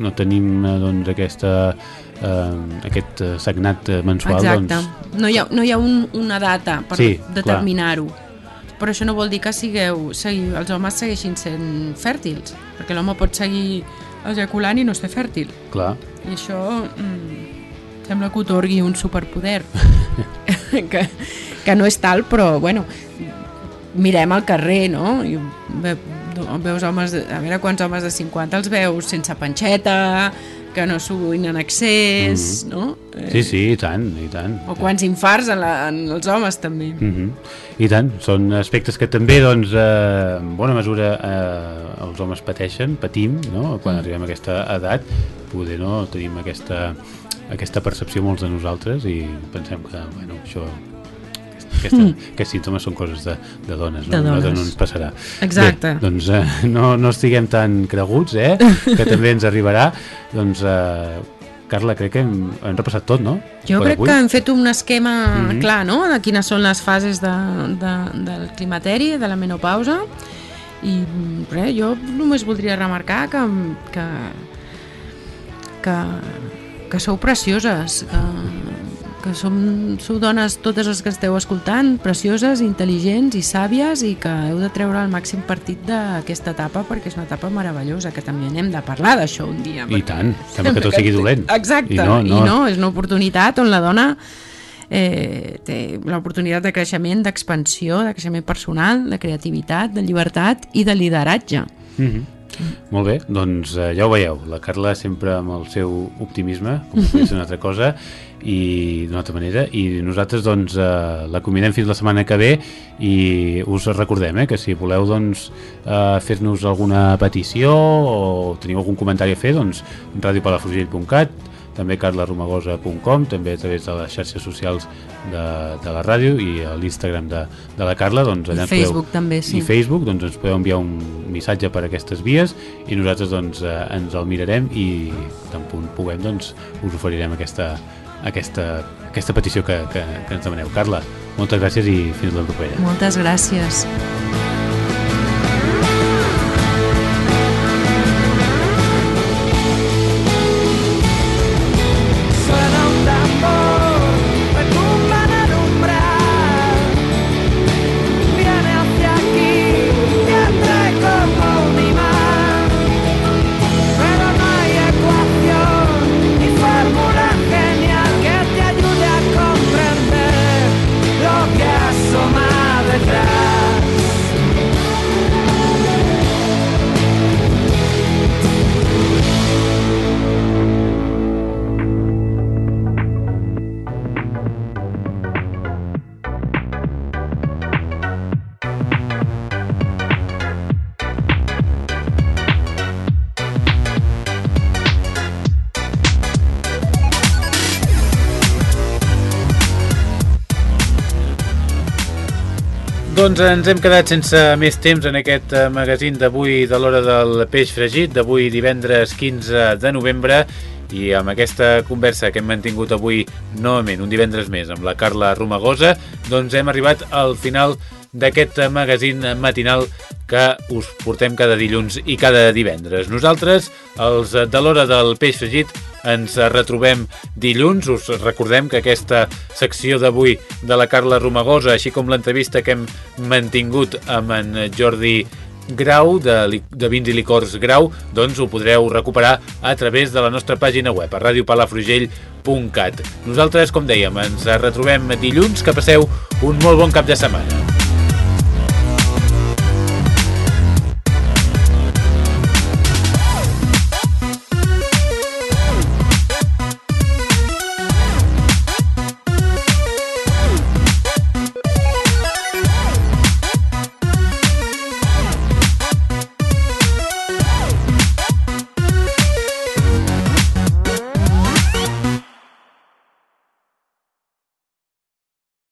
no tenim eh, doncs, aquesta, eh, aquest eh, sagnat eh, mensual Exacte. doncs, No hi ha, no hi ha un, una data per Sí, determinar-ho. Però això no vol dir que sigueu, segui, els homes segueixin sent fèrtils, perquè l'home pot seguir ejaculant i no ser fèrtil. clar, I això mm, sembla que otorgui un superpoder. <laughs> que, que no és tal, però, bueno, mirem al carrer, no? I veus homes, de, a veure quants homes de 50 els veus sense panxeta, que no suïn en excés, no? Eh, sí, sí, i tant, i tant. O quants infarts en, la, en els homes, també. Mm I tant, són aspectes que també doncs, eh, en bona mesura eh, els homes pateixen, patim, no? quan Mm. arribem a aquesta edat poder no tenim aquesta, aquesta percepció molts de nosaltres i pensem que bueno, això aquesta, Mm. aquests símptomes són coses de, de dones, no? De nosaltres dones. no ens passarà. Exacte. Bé, doncs eh, no, no estiguem tan creguts, eh? que també ens arribarà. Doncs, eh, Carla, crec que hem, hem repassat tot, no? Jo crec avui? que hem fet un esquema Mhm. clar, no?, de quines són les fases de, de, del climateri, de la menopausa, i mm, res, jo només voldria remarcar que, que, que, que sou precioses, que, que som, sou dones, totes les que esteu escoltant, precioses, intel·ligents i sàvies i que heu de treure el màxim partit d'aquesta etapa perquè és una etapa meravellosa, que també n'hem de parlar d'això un dia. I tant, sembla que tot sigui dolent. Exacte, I no, no. i no és una oportunitat on la dona eh, té l'oportunitat de creixement, d'expansió, de creixement personal, de creativitat, de llibertat i de lideratge. Mm Molt bé, doncs eh, ja ho veieu, la Carla sempre amb el seu optimisme, com <laughs> no és una altra cosa, i d'una altra manera, i nosaltres doncs eh, la convidem fins la setmana que ve i us recordem eh, que si voleu doncs eh, fer-nos alguna petició o teniu algun comentari a fer, doncs radiopalafrugell.cat també carlaromagosa.com, també a través de les xarxes socials de, de la ràdio i a l'Instagram de, de la Carla, doncs allà I ens podeu, Facebook també, sí. i Facebook, doncs ens podeu enviar un missatge per aquestes vies i nosaltres doncs eh, ens el mirarem i tan punt puguem doncs us oferirem aquesta, aquesta, aquesta petició que, que, que ens demaneu. Carla, moltes gràcies i fins la propera. Moltes gràcies. Doncs ens hem quedat sense més temps en aquest eh, magazín d'avui de l'hora del peix fregit, d'avui divendres 15 de novembre, i amb aquesta conversa que hem mantingut avui novament, un divendres més, amb la Carla Romagosa, doncs hem arribat al final d'aquest magazín matinal que us portem cada dilluns i cada divendres. Nosaltres, els de l'hora del peix fregit, ens retrobem dilluns. Us recordem que aquesta secció d'avui de la Carla Romagosa, així com l'entrevista que hem mantingut amb en Jordi Grau, de, de vins i licors Grau, doncs ho podreu recuperar a través de la nostra pàgina web, a radiopalafrugell.cat. Nosaltres, com dèiem, ens retrobem dilluns, que passeu un molt bon cap de setmana.